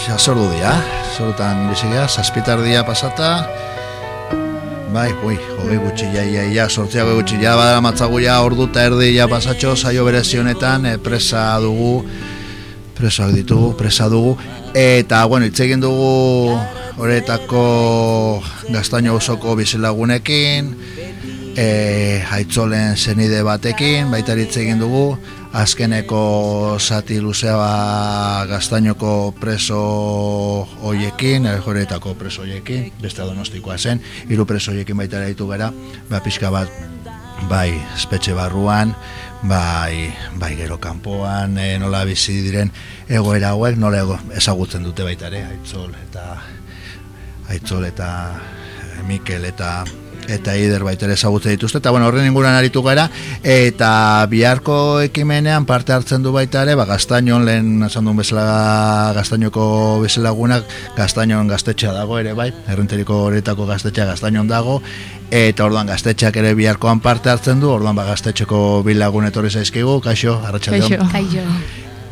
Ja, ja sordu dia, sorutan bizigia, saspitar dia pasata, bai, ui, hogei gutxi, ja, ja, ja, sortzia hogei gutxi, ja, badara matzagu ja, ordu eta erdi, ja, pasatxo, saio berezi honetan, e, presa dugu, presoak ditugu, presa dugu, eta, bueno, hitz egin dugu horretako gaztaino osoko bizilagunekin, e, aitzolen zenide batekin, baita egin dugu, azkeneko zati luzea ba, gaztainoko preso hoiekin, erjoretako preso hoiekin, beste donostikoa zen, hiru preso hoiekin baita ere ditu gara, ba, pixka bat, bai, espetxe barruan, bai, bai gero kanpoan, e, nola bizi diren egoera hauek, nola ego, ezagutzen dute baita ere, aitzol eta aitzol eta eh, Mikel eta eta Ider baita ere ezagutzen dituzte eta bueno, horren inguruan aritu gara eta biharko ekimenean parte hartzen du baita ere, ba, gaztainon lehen esan duen bezala gaztainoko bezalagunak, gaztainon gaztetxea dago ere bai, errenteriko horretako gaztetxea gaztainon dago eta orduan gaztetxeak ere biharkoan parte hartzen du, orduan ba, gaztetxeko bilagun etorri zaizkigu, kaixo, arratsaldeon.
Kaixo.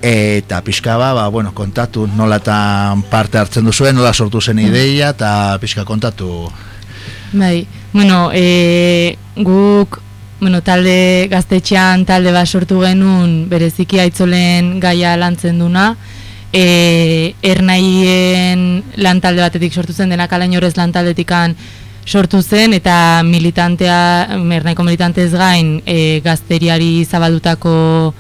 Eta pixka ba, ba, bueno, kontatu nolatan parte hartzen duzuen, nola sortu zen ideia, eta pixka kontatu.
Bai, bueno, e, guk, bueno, talde gaztetxean talde bat sortu genuen bereziki aitzolen gaia lantzen duna, e, ernaien lan talde batetik sortu zen, denak alain horrez lan taldetikan sortu zen, eta militantea, ernaiko militantez gain, e, gazteriari zabaldutako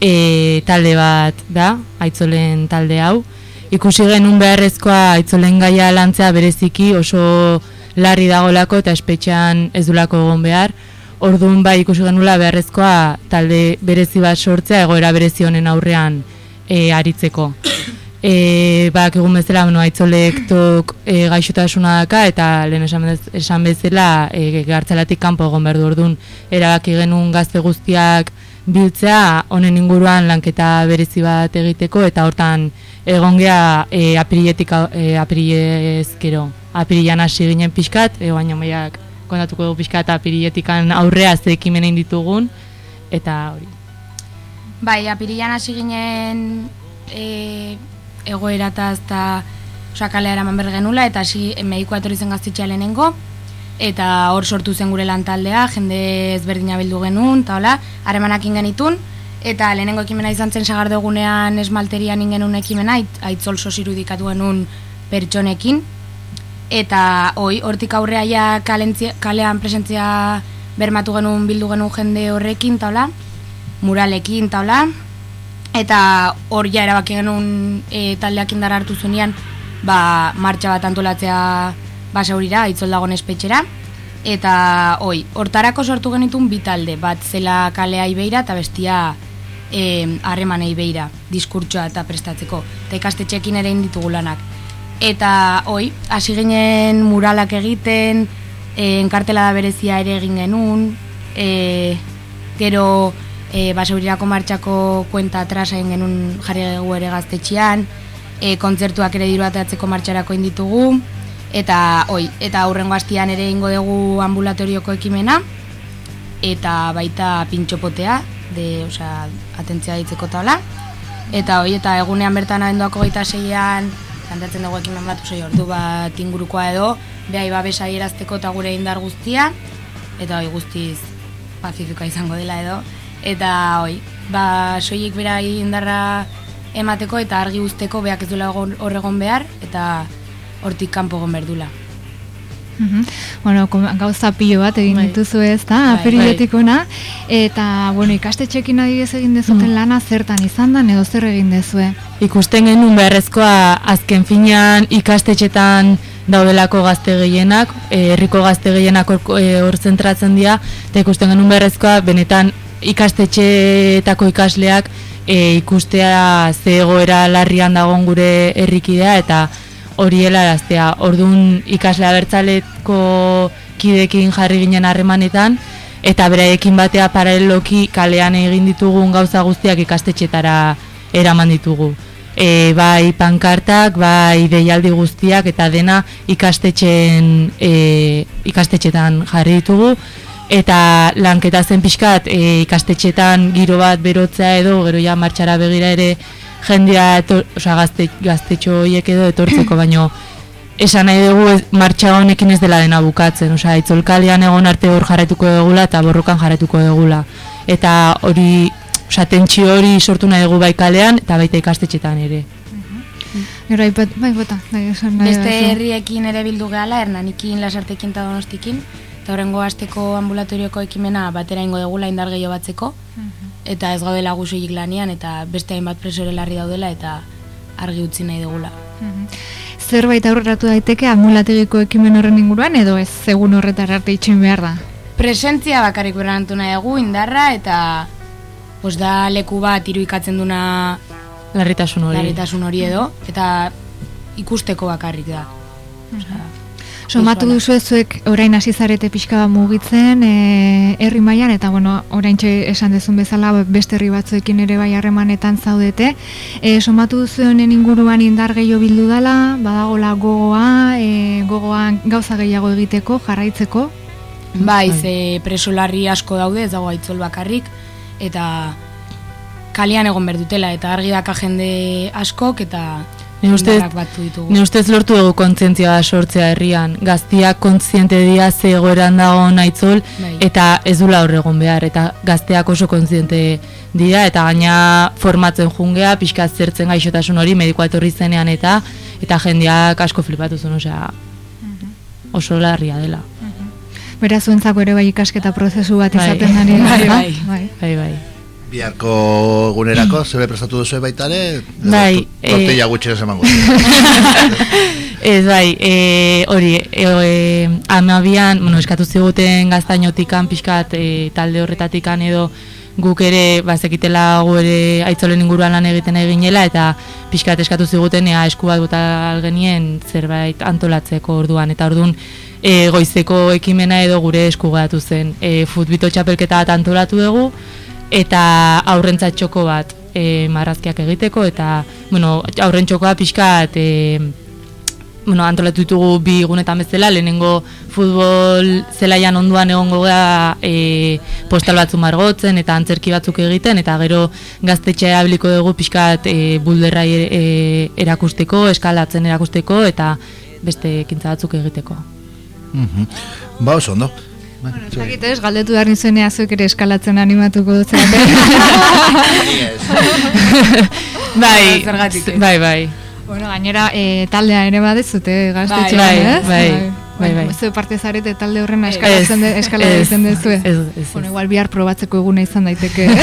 e, talde bat da, aitzolen talde hau. Ikusi genuen beharrezkoa aitzolen gaia lantzea bereziki oso larri dagolako eta espetxean ez dulako egon behar. Orduan bai ikusi genula beharrezkoa talde berezi bat sortzea egoera berezi honen aurrean e, aritzeko. E, bak egun bezala, bueno, aitzolek tok e, gaixotasuna daka eta lehen esan, bez, esan bezala e, gartzelatik kanpo egon behar du orduan erabaki genuen gazte guztiak biltzea honen inguruan lanketa berezi bat egiteko eta hortan egon gea e, apirietik e, apiriezkero apirian hasi ginen pixkat e, baina maiak kontatuko dugu pixkat apirietikan aurrea ze ekimenen ditugun eta hori.
Bai, apirian hasi ginen e, egoerataz eta osa kalea eraman bergenula eta hasi mediko etorri zen gaztetxea lehenengo eta hor sortu zen gure lantaldea, jende ezberdina bildu genuen, eta hola, haremanak genitun, eta lehenengo ekimena izan zen sagardogunean esmalterian ingenun ekimena, aitzol sosiru dikatu genuen pertsonekin, eta hoi, hortik aurrea ja kalean presentzia bermatu genuen bildu genuen jende horrekin, eta hola, muralekin, eta hola, eta hor ja erabaki genuen e, taldeak indar hartu zunean, ba, martxa bat antolatzea basaurira, aitzol dagoen espetxera, eta oi, hortarako sortu genitun bi talde, bat zela kalea ibeira eta bestia harremanei e, beira, diskurtsoa eta prestatzeko, eta ikastetxekin ere inditugu lanak. Eta oi, hasi ginen muralak egiten, e, enkartela da berezia ere egin genuen, e, gero e, basaurirako martxako kuenta atrasa egin genuen jarri ere gaztetxean, e, kontzertuak ere diruatatzeko martxarako inditugu, eta oi, eta aurrengo hastian ere ingo dugu ambulatorioko ekimena. Eta baita pintxopotea de, osea, atentzia ditzeko taula eta oi, eta egunean bertan abenduako gaita seian kantatzen dugu ekimen bat zei ordu bat ingurukoa edo behai babesa erazteko eta gure indar guztia. Eta oi guztiz pazifikoa izango dela edo. Eta oi, ba soilik bera indarra emateko eta argi usteko beak ez duela horregon behar. Eta hortik kanpo gon berdula.
Mhm. Bueno, gauza pilo bat egin bai. dituzu ez da, bai, eta, bueno, ikastetxekin adibidez egin dezuten mm. lana zertan izan da, edo zer egin dezue?
Ikusten genuen beharrezkoa azken finean ikastetxetan daudelako gazte gehienak, eh, herriko gazte gehienak hor e, zentratzen dira, eta ikusten genuen beharrezkoa benetan ikastetxeetako ikasleak e, ikustea ze egoera larrian dagoen gure herrikidea, eta hori helaraztea. Orduan ikaslea bertzaleko kidekin jarri ginen harremanetan, eta beraiekin batea paraleloki kalean egin ditugun gauza guztiak ikastetxetara eraman ditugu. E, bai pankartak, bai deialdi guztiak eta dena ikastetxen e, ikastetxetan jarri ditugu eta lanketa zen pixkat e, ikastetxetan giro bat berotzea edo gero ja martxara begira ere jendea oza, gazte, gaztetxo horiek edo etortzeko, baino esan nahi dugu ez, martxa honekin ez dela dena bukatzen, oza, itzolkalian egon arte hor jarretuko egula eta borrokan jarretuko egula. Eta hori, oza, tentsi hori sortu nahi dugu bai kalean eta baita ikastetxetan ere.
Gero, bai, bota, bai,
Beste herriekin ere bildu gehala, hernanikin, lasartekin eta donostikin, eta horrengo asteko ambulatorioko ekimena batera ingo degula indar gehiago batzeko, eta ez gaudela gusoilik lanian, eta beste hainbat presore larri daudela, eta argi utzi nahi degula.
Zerbait aurreratu daiteke amulategiko ekimen horren inguruan edo ez egun horretara arte itxin behar da?
Presentzia bakarrik berantu nahi dugu indarra, eta pues da leku bat irudikatzen duna
Larritasun hori.
larritasun hori edo, eta ikusteko bakarrik da.
Somatu duzu zuek orain hasi zarete pixka mugitzen e, herri mailan eta bueno, oraintxe esan dezun bezala beste herri batzuekin ere bai harremanetan zaudete. E, somatu duzu honen inguruan indar gehiago bildu dala, badagola gogoa, e, gogoan gauza gehiago egiteko, jarraitzeko.
Bai, ze preso larri asko daude, ez dago aitzol bakarrik, eta kalian egon berdutela, eta argi daka jende askok, eta
Ni ustez, ni ustez lortu dugu kontzientzia sortzea herrian. Gaztiak kontziente dira ze egoeran dago naitzol
Bai.
eta ez dula hor egon behar eta gazteak oso kontziente dira eta gaina formatzen jungea, pixka zertzen gaixotasun hori medikoa etorri zenean eta eta jendeak asko flipatu zuen, osea oso larria dela.
Beraz zuentzako ere bai ikasketa prozesu bat
Bai.
izaten ari.
Bai,
ezta?
bai. Bai, bai.
Biharko egunerako, zebe prestatu duzu baita ere,
Bai,
to- tortilla
eh,
gutxi emango.
Ez bai, e, hori, e, e, amabian, bueno, eskatu ziguten gaztainotikan pixkat e, talde horretatikan edo guk ere bazekitela gu ere aitzolen inguruan lan egiten eginela eta pixkat eskatu ziguten ea esku bat bota algenien zerbait antolatzeko orduan. Eta orduan e, goizeko ekimena edo gure esku zen. E, futbito txapelketa antolatu dugu eta aurrentzat txoko bat e, marrazkiak egiteko eta bueno, aurren txokoa pixkat e, bueno, antolatu ditugu bi gunetan bezala, lehenengo futbol zelaian onduan egongo gara e, postal batzu margotzen eta antzerki batzuk egiten, eta gero gaztetxea abiliko dugu pixkat e, bulderra e, erakusteko, eskalatzen erakusteko, eta beste ekintza batzuk egiteko.
Mhm. Ba, oso ondo.
Ez dakit ez, galdetu behar nizuenea zuek ere eskalatzen animatuko dut
bai,
Zergatik ez?
bai, bai.
Bueno, gainera e, taldea ere badezute gaztetxean,
Bai,
ez?
bai, bai, bai.
Zue parte zarete talde horren eskalatzen de,
Ez,
eskala
ez,
egiten dezue.
ez, ez,
Bueno, igual bihar probatzeko eguna izan daiteke, ez?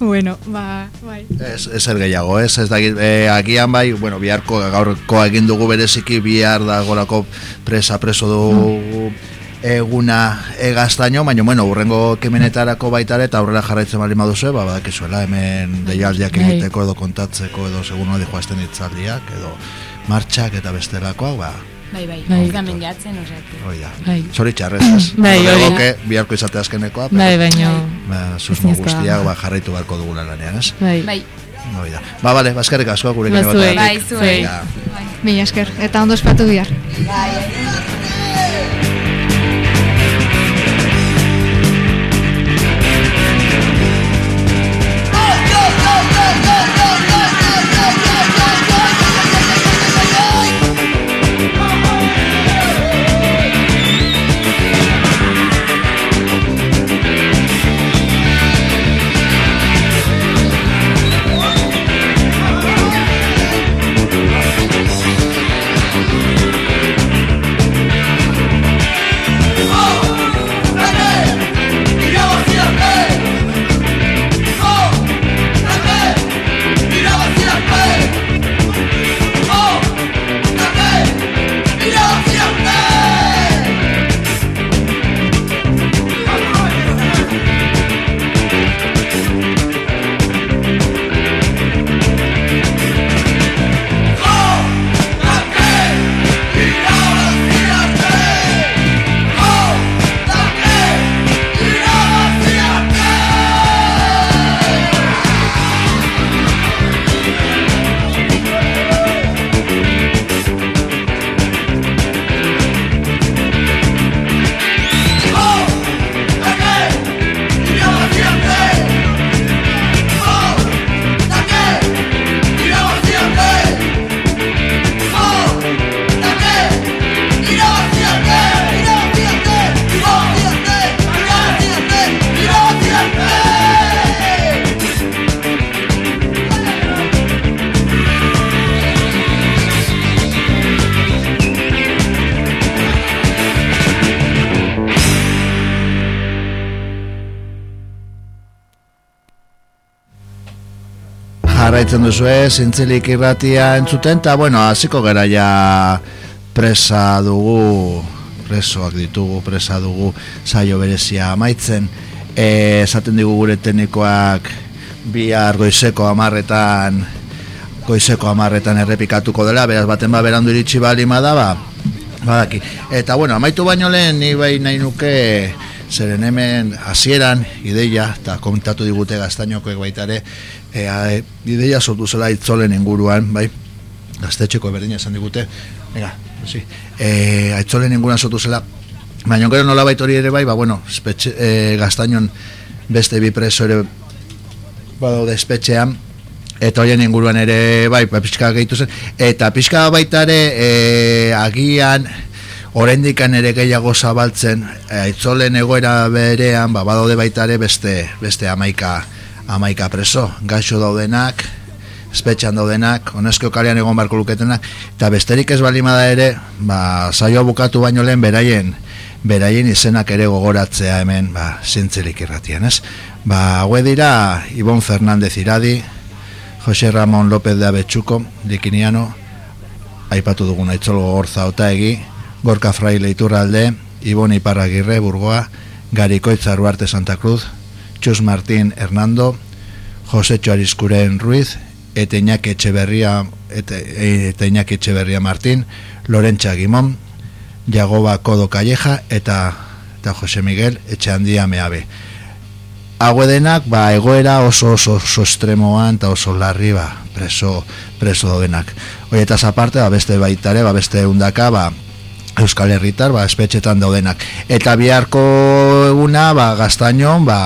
bueno, ba, bai.
Ez, ez er gehiago, ez, ez dakit, e, agian bai, bueno, biharko gaurko egin dugu bereziki bihar da golako presa preso dugu eguna egaztaino, baina, bueno, urrengo kemenetarako baita eta aurrera jarraitzen bali maduzu, ba, badakizuela, hemen deialdiak
Bai.
egiteko edo kontatzeko edo segun hori joazten hitzaldiak edo martxak eta bestelakoak, ba,
Bai, bai,
Bai.
ez da menjatzen, osea.
hoi da.
Bai.
Zoritxarrez, ez?
Bai, hori da.
Horregoke, biharko izate azkenekoa,
Bai, baino-
ba, susmo guztiak ba, jarraitu beharko dugula lanean, ez?
Bai.
Bai.
Hoi da. Ba, bale, bazkarrik asko gure
Ba, zuei.
Bai, zuei.
Ja.
Mila esker, eta ondo espatu bihar.
Thank
jarraitzen duzu ez, zintzilik irratia entzuten, eta bueno, hasiko gara ja presa dugu, presoak ditugu, presa dugu saio berezia amaitzen, e, esaten digu gure teknikoak bihar goizeko amarretan goizeko amarretan errepikatuko dela, beraz baten ba berandu iritsi bali da, ba, badaki. Eta bueno, amaitu baino lehen, ni bai nahi nuke, zeren hemen hasieran ideia, eta komentatu digute gaztainoko baitare, e, e, ideia sortu zela itzolen inguruan, bai, gaztetxeko berdina esan digute, venga, sí, e, aitzolen inguruan sortu zela, baina gero nola baitori ere bai, ba bueno, espetxe, e, gaztainon beste bi preso ere badaude espetxean, eta hoien inguruan ere bai, ba, pixka gehitu zen, eta pixka baita ere e, agian orendikan ere gehiago zabaltzen e, aitzolen egoera berean ba, badaude baita ere beste, beste amaika, amaika preso gaixo daudenak espetxan daudenak, onezko kalean egon barko luketenak, eta besterik ez balimada ere, ba, saioa bukatu baino lehen beraien, beraien izenak ere gogoratzea hemen, ba, zintzelik irratian, ez? Ba, haue dira, Ibon Fernandez Iradi, Jose Ramon López de Abetxuko, Dikiniano, aipatu dugun aitzolgo gorza egi, Gorka Fraile Iturralde, Ibon Iparragirre, Burgoa, Garikoitza Ruarte Santa Cruz, Txus Martín Hernando, Jose Txuarizkuren Ruiz, Eteinak Etxeberria, Eteinak Etxeberria Martín, Lorentza Gimón, Jagoba Kodo Calleja, eta, eta Jose Miguel Etxeandia Meabe haue denak ba, egoera oso oso, oso estremoan eta oso larri ba, preso, preso dodenak. Horietaz aparte, ba, beste baitare, ba, beste undaka, ba, Euskal Herritar, ba, espetxetan daudenak. Eta biharko eguna, ba, gaztainon, ba,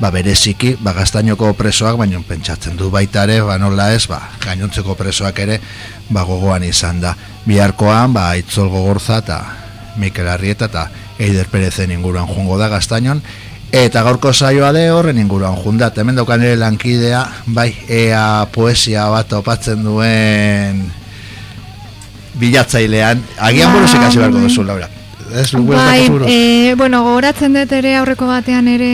ba, bereziki, ba, gaztainoko presoak, baino pentsatzen du baitare, ba, nola ez, ba, gainontzeko presoak ere, ba, gogoan izan da. Biharkoan, ba, itzol gogorza eta Mikel Arrieta eta Eider Perezen inguruan jungo da gaztainon, Eta gaurko saioa de horren inguruan jundat, hemen daukan ere lankidea, bai, ea poesia bat opatzen duen bilatzailean, agian ba, buruz ikasi beharko duzu, Laura. Ez,
bai, e, bueno, gogoratzen dut ere aurreko batean ere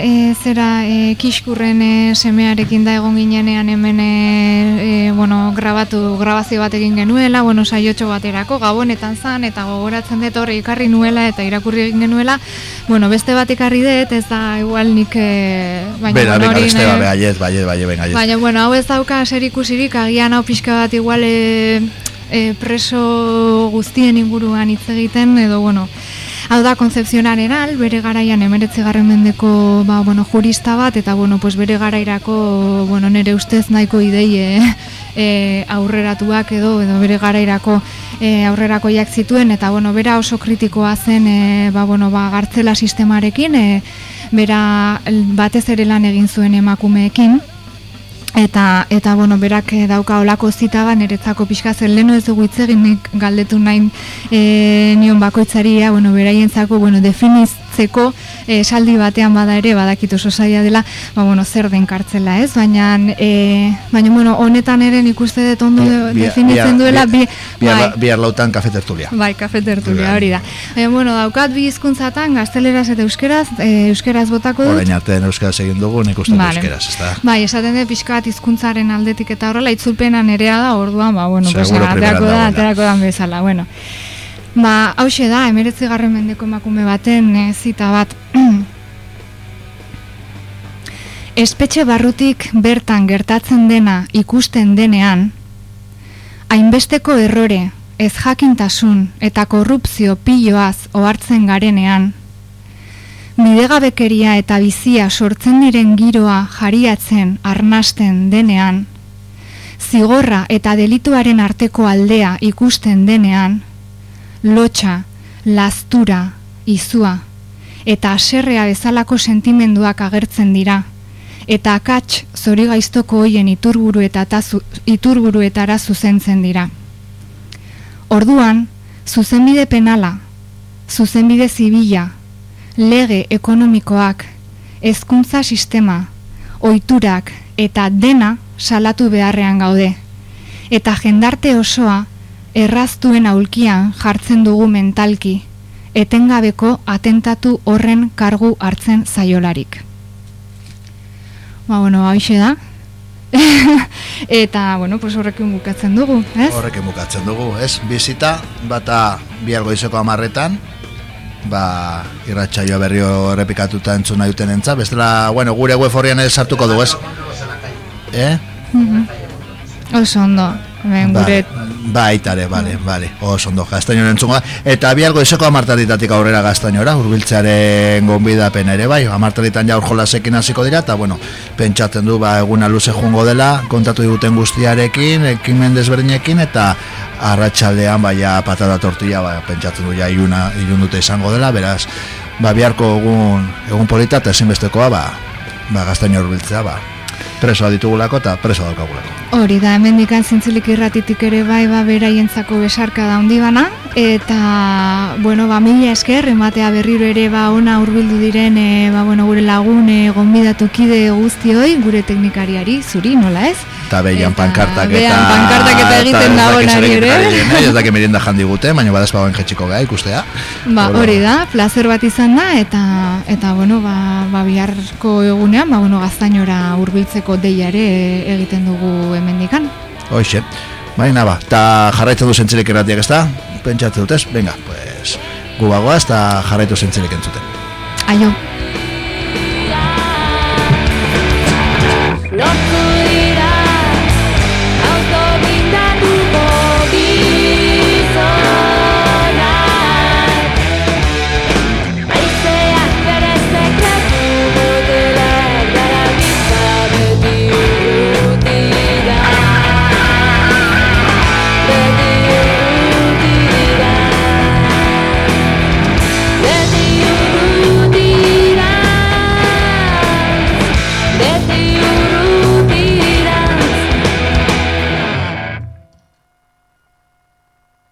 e, zera e, kiskurren e, semearekin da egon ginenean hemen e, bueno, grabatu, grabazio bat egin genuela, bueno, saiotxo baterako, gabonetan zan, eta gogoratzen dut horre ikarri nuela eta irakurri egin genuela, bueno, beste bat ikarri dut, ez da igual nik e, baina,
Bera, bueno, beste bat, baiet, baiet,
baiet, baina, bueno, hau ez dauka zer ikusirik, agian hau pixka bat igual e, e, preso guztien inguruan hitz egiten edo bueno Hau da, Concepción Arenal, bere garaian emeretzi garren mendeko ba, bueno, jurista bat, eta bueno, pues bere garairako bueno, nere ustez nahiko idei e, aurreratuak edo, edo bere garairako e, aurrerako jak zituen, eta bueno, bera oso kritikoa zen e, ba, bueno, ba, gartzela sistemarekin, e, bera batez ere lan egin zuen emakumeekin, eta eta bueno, berak eh, dauka olako zita ba niretzako pixka zen leno ez dugu hitzeginik galdetu nain e, nion bakoitzaria, bueno, beraientzako bueno, definiz eh, esaldi batean bada ere badakitu sosaia dela, ba, bueno, zer den kartzela, ez? Baina, e, baina bueno, honetan ere ikuste dut ondo definitzen duela bi,
bai, bi lautan kafe tertulia.
Bai, kafe tertulia, hori da. Baina, bueno, daukat bi hizkuntzatan gazteleraz eta euskeraz, e, euskeraz botako dut.
Horain arte euskaraz egin dugu, nik uste vale. euskeraz, ez da?
Bai, esaten dut pixka bat hizkuntzaren aldetik eta horrela, itzulpena nerea da, orduan, ba, bueno, pues, aterako da, aterako da, bezala, bueno. Ba, hause da, emeretzi garren mendeko emakume baten e, zita bat. Espetxe barrutik bertan gertatzen dena ikusten denean, hainbesteko errore, ez jakintasun eta korrupzio piloaz ohartzen garenean, bidegabekeria eta bizia sortzen diren giroa jariatzen arnasten denean, zigorra eta delituaren arteko aldea ikusten denean, lotxa, lastura, izua, eta aserrea bezalako sentimenduak agertzen dira, eta akats zori gaiztoko hoien iturburu eta tazu, iturburuetara zuzentzen dira. Orduan, zuzenbide penala, zuzenbide zibila, lege ekonomikoak, hezkuntza sistema, ohiturak eta dena salatu beharrean gaude. Eta jendarte osoa erraztuen aulkian jartzen dugu mentalki, etengabeko atentatu horren kargu hartzen zaiolarik. Ba, bueno, hau da. Eta, bueno, pues horrekin bukatzen dugu, ez?
Horrekin bukatzen dugu, ez? Bizita, bata bihar goizeko amarretan, ba, irratsaioa berrio errepikatuta entzun nahi duten entza, bestela, bueno, gure web horrian ez sartuko du, ez? Eh?
Mhm. Oso ondo, hemen gure
baitare, bale, bale, oso ondo, gaztaino entzungo. Da. Eta bihar goizeko amartaritatik aurrera gaztainora, urbiltzearen gonbidapen ere, bai, amartaritan ja urjolasekin hasiko dira, eta bueno, pentsatzen du, ba, eguna luze joango dela, kontatu diguten guztiarekin, ekimen desberdinekin, eta arratsaldean baia patata tortilla, ba, pentsatzen du ja iluna, ilun dute izango dela, beraz, ba, biharko egun, egun polita eta ezinbestekoa, ba, ba, gaztaino urbiltzea, ba, presoa ditugulako eta preso daukagulako.
Hori da, hemen dikan zintzilik irratitik ere bai, ba, beraientzako besarka da handi bana, eta, bueno, ba, mila esker, ematea berriro ere, ba, ona hurbildu diren, e, ba, bueno, gure lagune, gonbidatu kide guztioi, gure teknikariari, zuri, nola ez?
Eta behian pankartak eta...
behan pankartak eta egiten dagoenari
zerekin
ere.
Ez dakit merienda jandi gute, baina badaz bagoen jetxiko geha ikustea.
Ba, hori da, placer bat izan da, eta, eta bueno, ba, ba, biharko egunean, ba, bueno, gaztainora hurbiltzeko deia ere egiten dugu hemendikan.
Hoxe, baina ba, eta jarraitzen du zentzilik erratiak ez da? Pentsatzen dutez, venga, pues, gu bagoaz eta jarraitu zentzilik entzuten.
Aio.